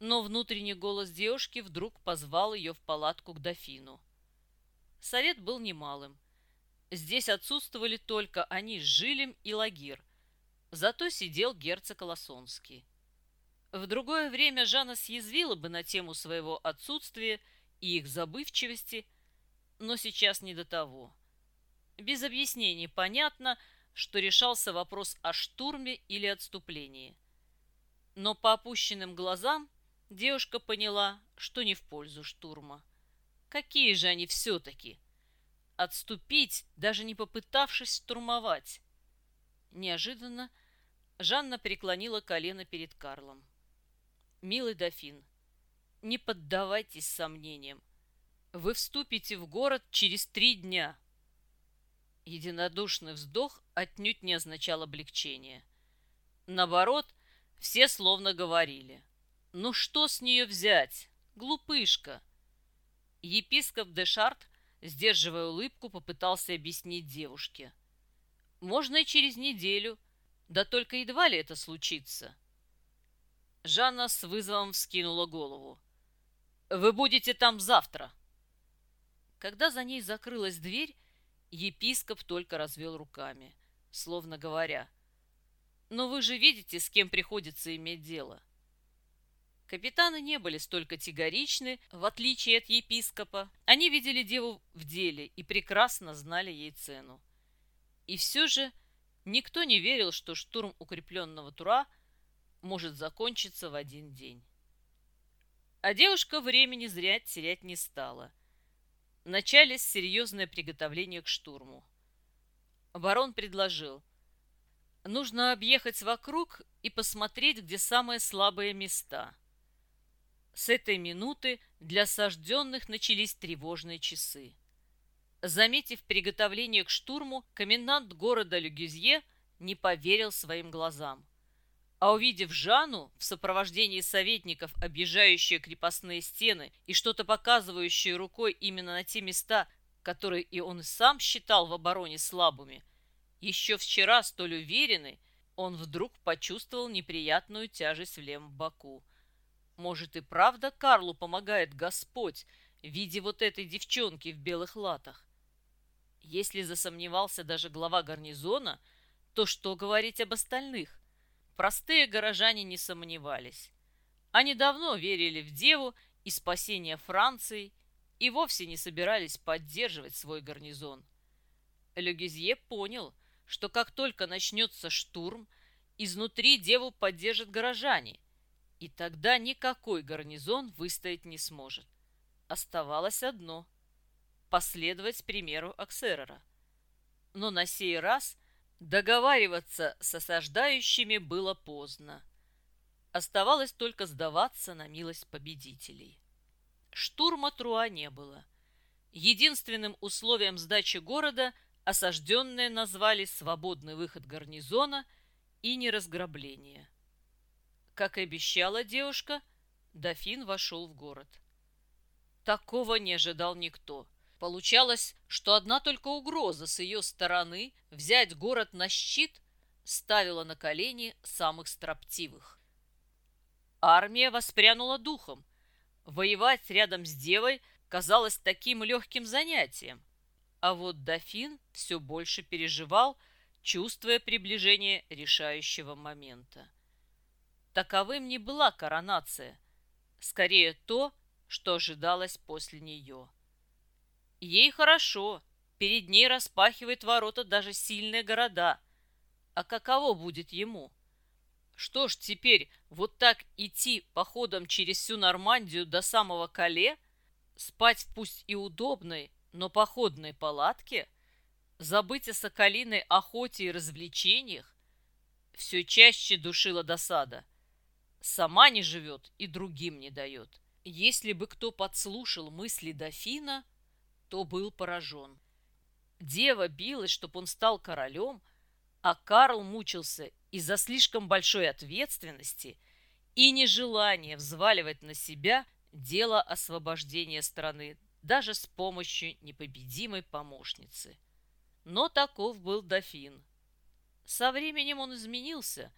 Но внутренний голос девушки вдруг позвал ее в палатку к дофину. Совет был немалым. Здесь отсутствовали только они с Жилем и Лагир. Зато сидел герцог Лосонский. В другое время Жанна съязвила бы на тему своего отсутствия и их забывчивости, но сейчас не до того. Без объяснений понятно, что решался вопрос о штурме или отступлении. Но по опущенным глазам девушка поняла, что не в пользу штурма. Какие же они все-таки? Отступить, даже не попытавшись штурмовать. Неожиданно Жанна преклонила колено перед Карлом. «Милый дофин, не поддавайтесь сомнениям. Вы вступите в город через три дня». Единодушный вздох отнюдь не означал облегчения. Наоборот, все словно говорили. «Ну что с нее взять? Глупышка!» Епископ Дешарт, сдерживая улыбку, попытался объяснить девушке. «Можно и через неделю, да только едва ли это случится». Жанна с вызовом вскинула голову. «Вы будете там завтра!» Когда за ней закрылась дверь, Епископ только развел руками, словно говоря, «Но вы же видите, с кем приходится иметь дело». Капитаны не были столь категоричны, в отличие от епископа. Они видели деву в деле и прекрасно знали ей цену. И все же никто не верил, что штурм укрепленного Тура может закончиться в один день. А девушка времени зря терять не стала – начались серьезное приготовление к штурму. Барон предложил. Нужно объехать вокруг и посмотреть, где самые слабые места. С этой минуты для осажденных начались тревожные часы. Заметив приготовление к штурму, комендант города Люгюзье не поверил своим глазам. А увидев Жанну в сопровождении советников, объезжающие крепостные стены и что-то показывающее рукой именно на те места, которые и он сам считал в обороне слабыми, еще вчера столь уверенный, он вдруг почувствовал неприятную тяжесть в левом боку. Может и правда Карлу помогает Господь в виде вот этой девчонки в белых латах? Если засомневался даже глава гарнизона, то что говорить об остальных? Простые горожане не сомневались. Они давно верили в Деву и спасение Франции и вовсе не собирались поддерживать свой гарнизон. Легизье понял, что как только начнется штурм, изнутри Деву поддержат горожане, и тогда никакой гарнизон выстоять не сможет. Оставалось одно – последовать примеру Аксерера. Но на сей раз – Договариваться с осаждающими было поздно. Оставалось только сдаваться на милость победителей. Штурма Труа не было. Единственным условием сдачи города осажденные назвали свободный выход гарнизона и неразграбление. Как и обещала девушка, дофин вошел в город. Такого не ожидал никто – Получалось, что одна только угроза с ее стороны взять город на щит ставила на колени самых строптивых. Армия воспрянула духом. Воевать рядом с девой казалось таким легким занятием. А вот дофин все больше переживал, чувствуя приближение решающего момента. Таковым не была коронация, скорее то, что ожидалось после нее. Ей хорошо, перед ней распахивает ворота даже сильные города. А каково будет ему? Что ж теперь, вот так идти походом через всю Нормандию до самого Кале? Спать пусть и удобной, но походной палатке? Забыть о соколиной охоте и развлечениях? Все чаще душила досада. Сама не живет и другим не дает. Если бы кто подслушал мысли дофина, то был поражен. Дева билась, чтобы он стал королем, а Карл мучился из-за слишком большой ответственности и нежелания взваливать на себя дело освобождения страны даже с помощью непобедимой помощницы. Но таков был дофин. Со временем он изменился.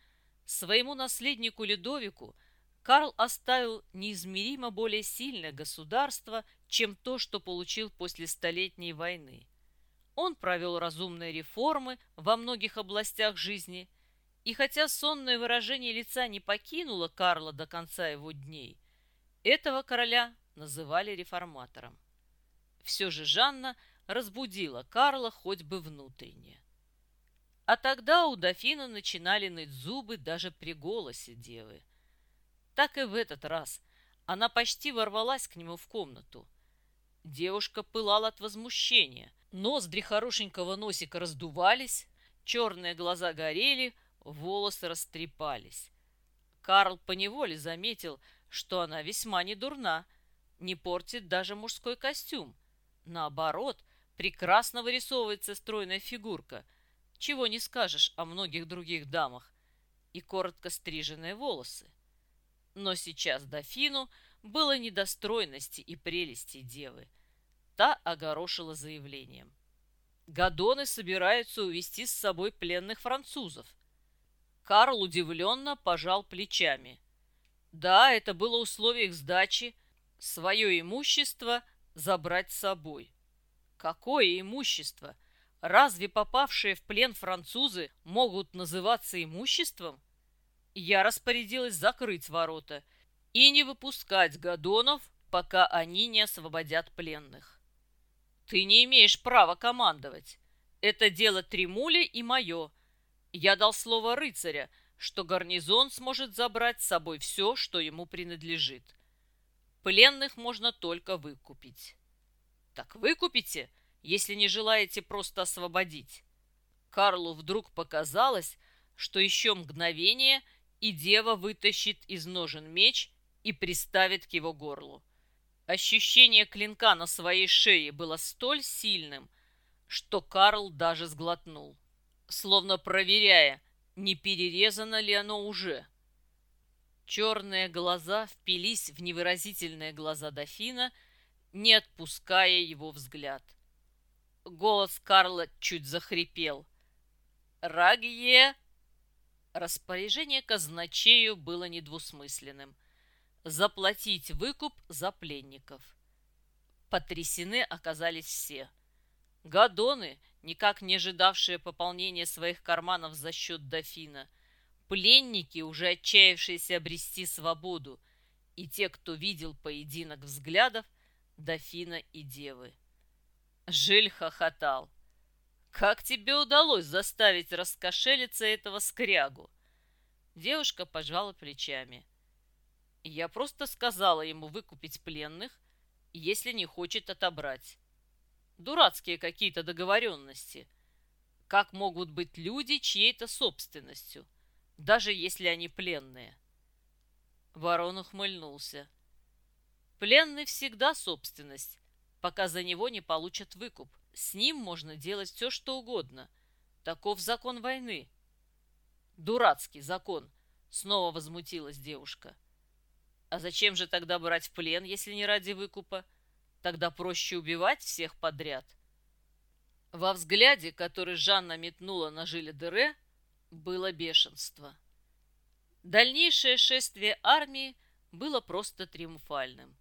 Своему наследнику Людовику Карл оставил неизмеримо более сильное государство, чем то, что получил после Столетней войны. Он провел разумные реформы во многих областях жизни, и хотя сонное выражение лица не покинуло Карла до конца его дней, этого короля называли реформатором. Все же Жанна разбудила Карла хоть бы внутренне. А тогда у дофина начинали ныть зубы даже при голосе девы. Так и в этот раз она почти ворвалась к нему в комнату. Девушка пылала от возмущения. Ноздри хорошенького носика раздувались, черные глаза горели, волосы растрепались. Карл поневоле заметил, что она весьма не дурна, не портит даже мужской костюм. Наоборот, прекрасно вырисовывается стройная фигурка, чего не скажешь о многих других дамах, и коротко стриженные волосы. Но сейчас дофину было не до стройности и прелести девы. Та огорошила заявлением. Гадоны собираются увести с собой пленных французов. Карл удивленно пожал плечами. Да, это было условие их сдачи, свое имущество забрать с собой. Какое имущество? Разве попавшие в плен французы могут называться имуществом? Я распорядилась закрыть ворота и не выпускать гадонов, пока они не освободят пленных. Ты не имеешь права командовать. Это дело Тремули и мое. Я дал слово рыцаря, что гарнизон сможет забрать с собой все, что ему принадлежит. Пленных можно только выкупить. Так выкупите, если не желаете просто освободить. Карлу вдруг показалось, что еще мгновение – и дева вытащит из ножен меч и приставит к его горлу. Ощущение клинка на своей шее было столь сильным, что Карл даже сглотнул, словно проверяя, не перерезано ли оно уже. Черные глаза впились в невыразительные глаза дофина, не отпуская его взгляд. Голос Карла чуть захрипел. «Рагье Распоряжение казначею было недвусмысленным. Заплатить выкуп за пленников. Потрясены оказались все. Гадоны, никак не ожидавшие пополнения своих карманов за счет дофина, пленники, уже отчаявшиеся обрести свободу, и те, кто видел поединок взглядов дофина и девы. Жиль хохотал. Как тебе удалось заставить раскошелиться этого скрягу? Девушка пожала плечами. Я просто сказала ему выкупить пленных, если не хочет отобрать. Дурацкие какие-то договоренности. Как могут быть люди чьей-то собственностью, даже если они пленные? Ворон ухмыльнулся. Пленный всегда собственность, пока за него не получат выкуп. С ним можно делать все, что угодно. Таков закон войны. Дурацкий закон, снова возмутилась девушка. А зачем же тогда брать в плен, если не ради выкупа? Тогда проще убивать всех подряд. Во взгляде, который Жанна метнула на Жиле Дере, было бешенство. Дальнейшее шествие армии было просто триумфальным.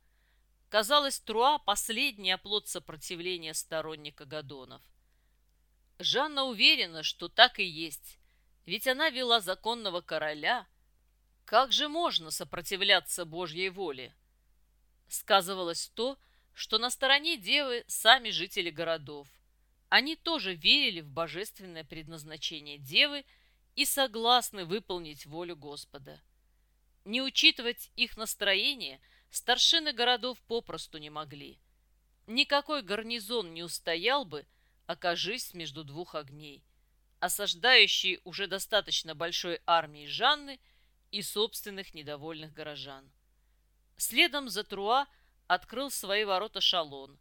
Казалось, Труа – последний оплот сопротивления сторонника Гадонов. Жанна уверена, что так и есть, ведь она вела законного короля, Как же можно сопротивляться Божьей воле? Сказывалось то, что на стороне девы сами жители городов. Они тоже верили в божественное предназначение девы и согласны выполнить волю Господа. Не учитывать их настроение старшины городов попросту не могли. Никакой гарнизон не устоял бы, окажись между двух огней, осаждающий уже достаточно большой армией Жанны и собственных недовольных горожан. Следом за Труа открыл свои ворота Шалон.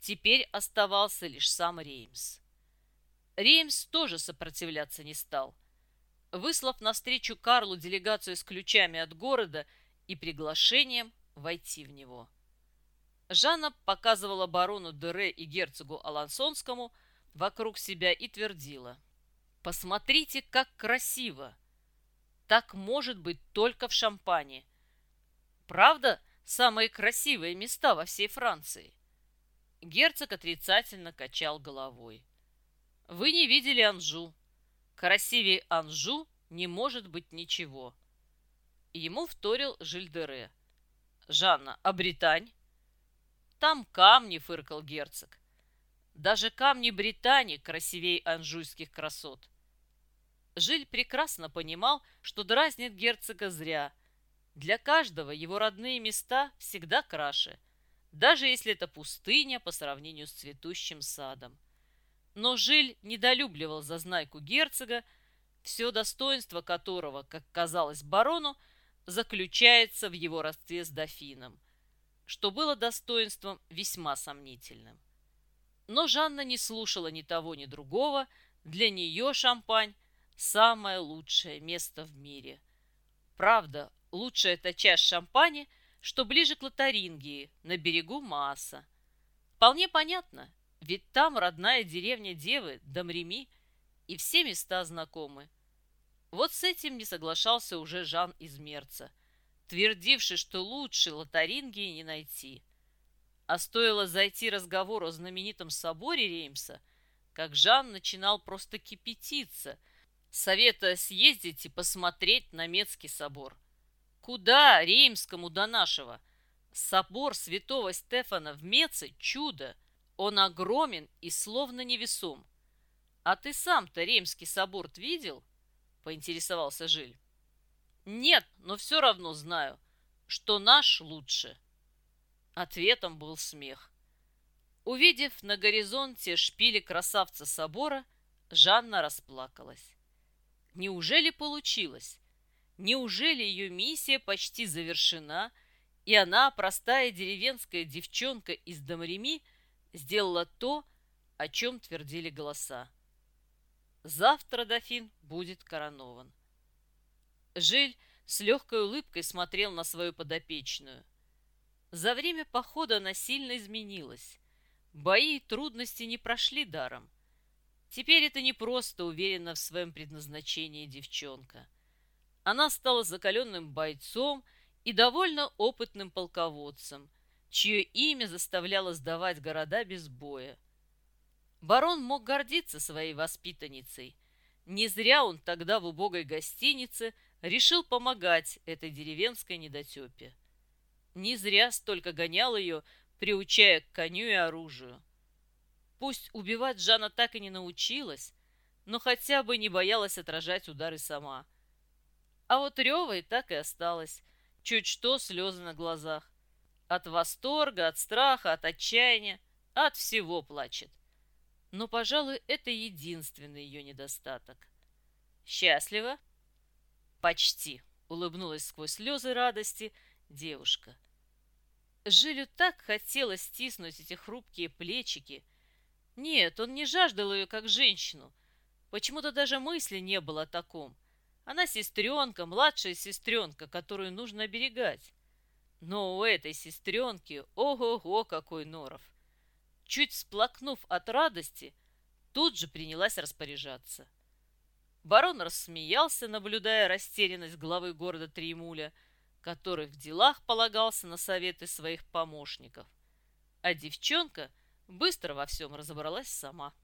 Теперь оставался лишь сам Реймс. Реймс тоже сопротивляться не стал. Выслав навстречу Карлу делегацию с ключами от города и приглашением войти в него. Жанна показывала барону Дере и герцогу Алансонскому вокруг себя и твердила. «Посмотрите, как красиво! Так может быть только в Шампане. Правда, самые красивые места во всей Франции?» Герцог отрицательно качал головой. «Вы не видели Анжу. Красивее Анжу не может быть ничего». Ему вторил Жильдере. «Жанна, а Британь?» «Там камни», — фыркал герцог. «Даже камни Британии красивее анжуйских красот». Жиль прекрасно понимал, что дразнит герцога зря. Для каждого его родные места всегда краше, даже если это пустыня по сравнению с цветущим садом. Но Жиль недолюбливал зазнайку герцога, все достоинство которого, как казалось барону, заключается в его родстве с дофином – что было достоинством весьма сомнительным. Но Жанна не слушала ни того, ни другого. Для нее шампань – самое лучшее место в мире. Правда, лучшая это часть шампани, что ближе к Лотарингии, на берегу Мааса. Вполне понятно, ведь там родная деревня Девы, Домреми, и все места знакомы. Вот с этим не соглашался уже Жан из Мерца – твердивший, что лучше Лотарингии не найти. А стоило зайти разговору о знаменитом соборе Реймса, как Жан начинал просто кипятиться, советуя съездить и посмотреть на Мецкий собор. Куда Реймскому до нашего? Собор святого Стефана в Меце – чудо. Он огромен и словно невесом. А ты сам-то Реймский собор видел? Поинтересовался Жиль. Нет, но все равно знаю, что наш лучше. Ответом был смех. Увидев на горизонте шпили красавца собора, Жанна расплакалась. Неужели получилось? Неужели ее миссия почти завершена, и она, простая деревенская девчонка из Домреми, сделала то, о чем твердили голоса? Завтра дофин будет коронован. Жиль с легкой улыбкой смотрел на свою подопечную. За время похода она сильно изменилась. Бои и трудности не прошли даром. Теперь это не просто уверена в своем предназначении девчонка. Она стала закаленным бойцом и довольно опытным полководцем, чье имя заставляло сдавать города без боя. Барон мог гордиться своей воспитанницей. Не зря он тогда в убогой гостинице решил помогать этой деревенской недотепе. Не зря столько гонял ее, приучая к коню и оружию. Пусть убивать Жана так и не научилась, но хотя бы не боялась отражать удары сама. А вот Ревой так и осталась, чуть что слезы на глазах. От восторга, от страха, от отчаяния, от всего плачет. Но, пожалуй, это единственный ее недостаток. Счастлива? «Почти», — улыбнулась сквозь слезы радости девушка. Жилю так хотелось стиснуть эти хрупкие плечики. Нет, он не жаждал ее как женщину. Почему-то даже мысли не было о таком. Она сестренка, младшая сестренка, которую нужно оберегать. Но у этой сестренки, ого-го, какой норов! Чуть всплакнув от радости, тут же принялась распоряжаться. Барон рассмеялся, наблюдая растерянность главы города Триемуля, который в делах полагался на советы своих помощников. А девчонка быстро во всем разобралась сама.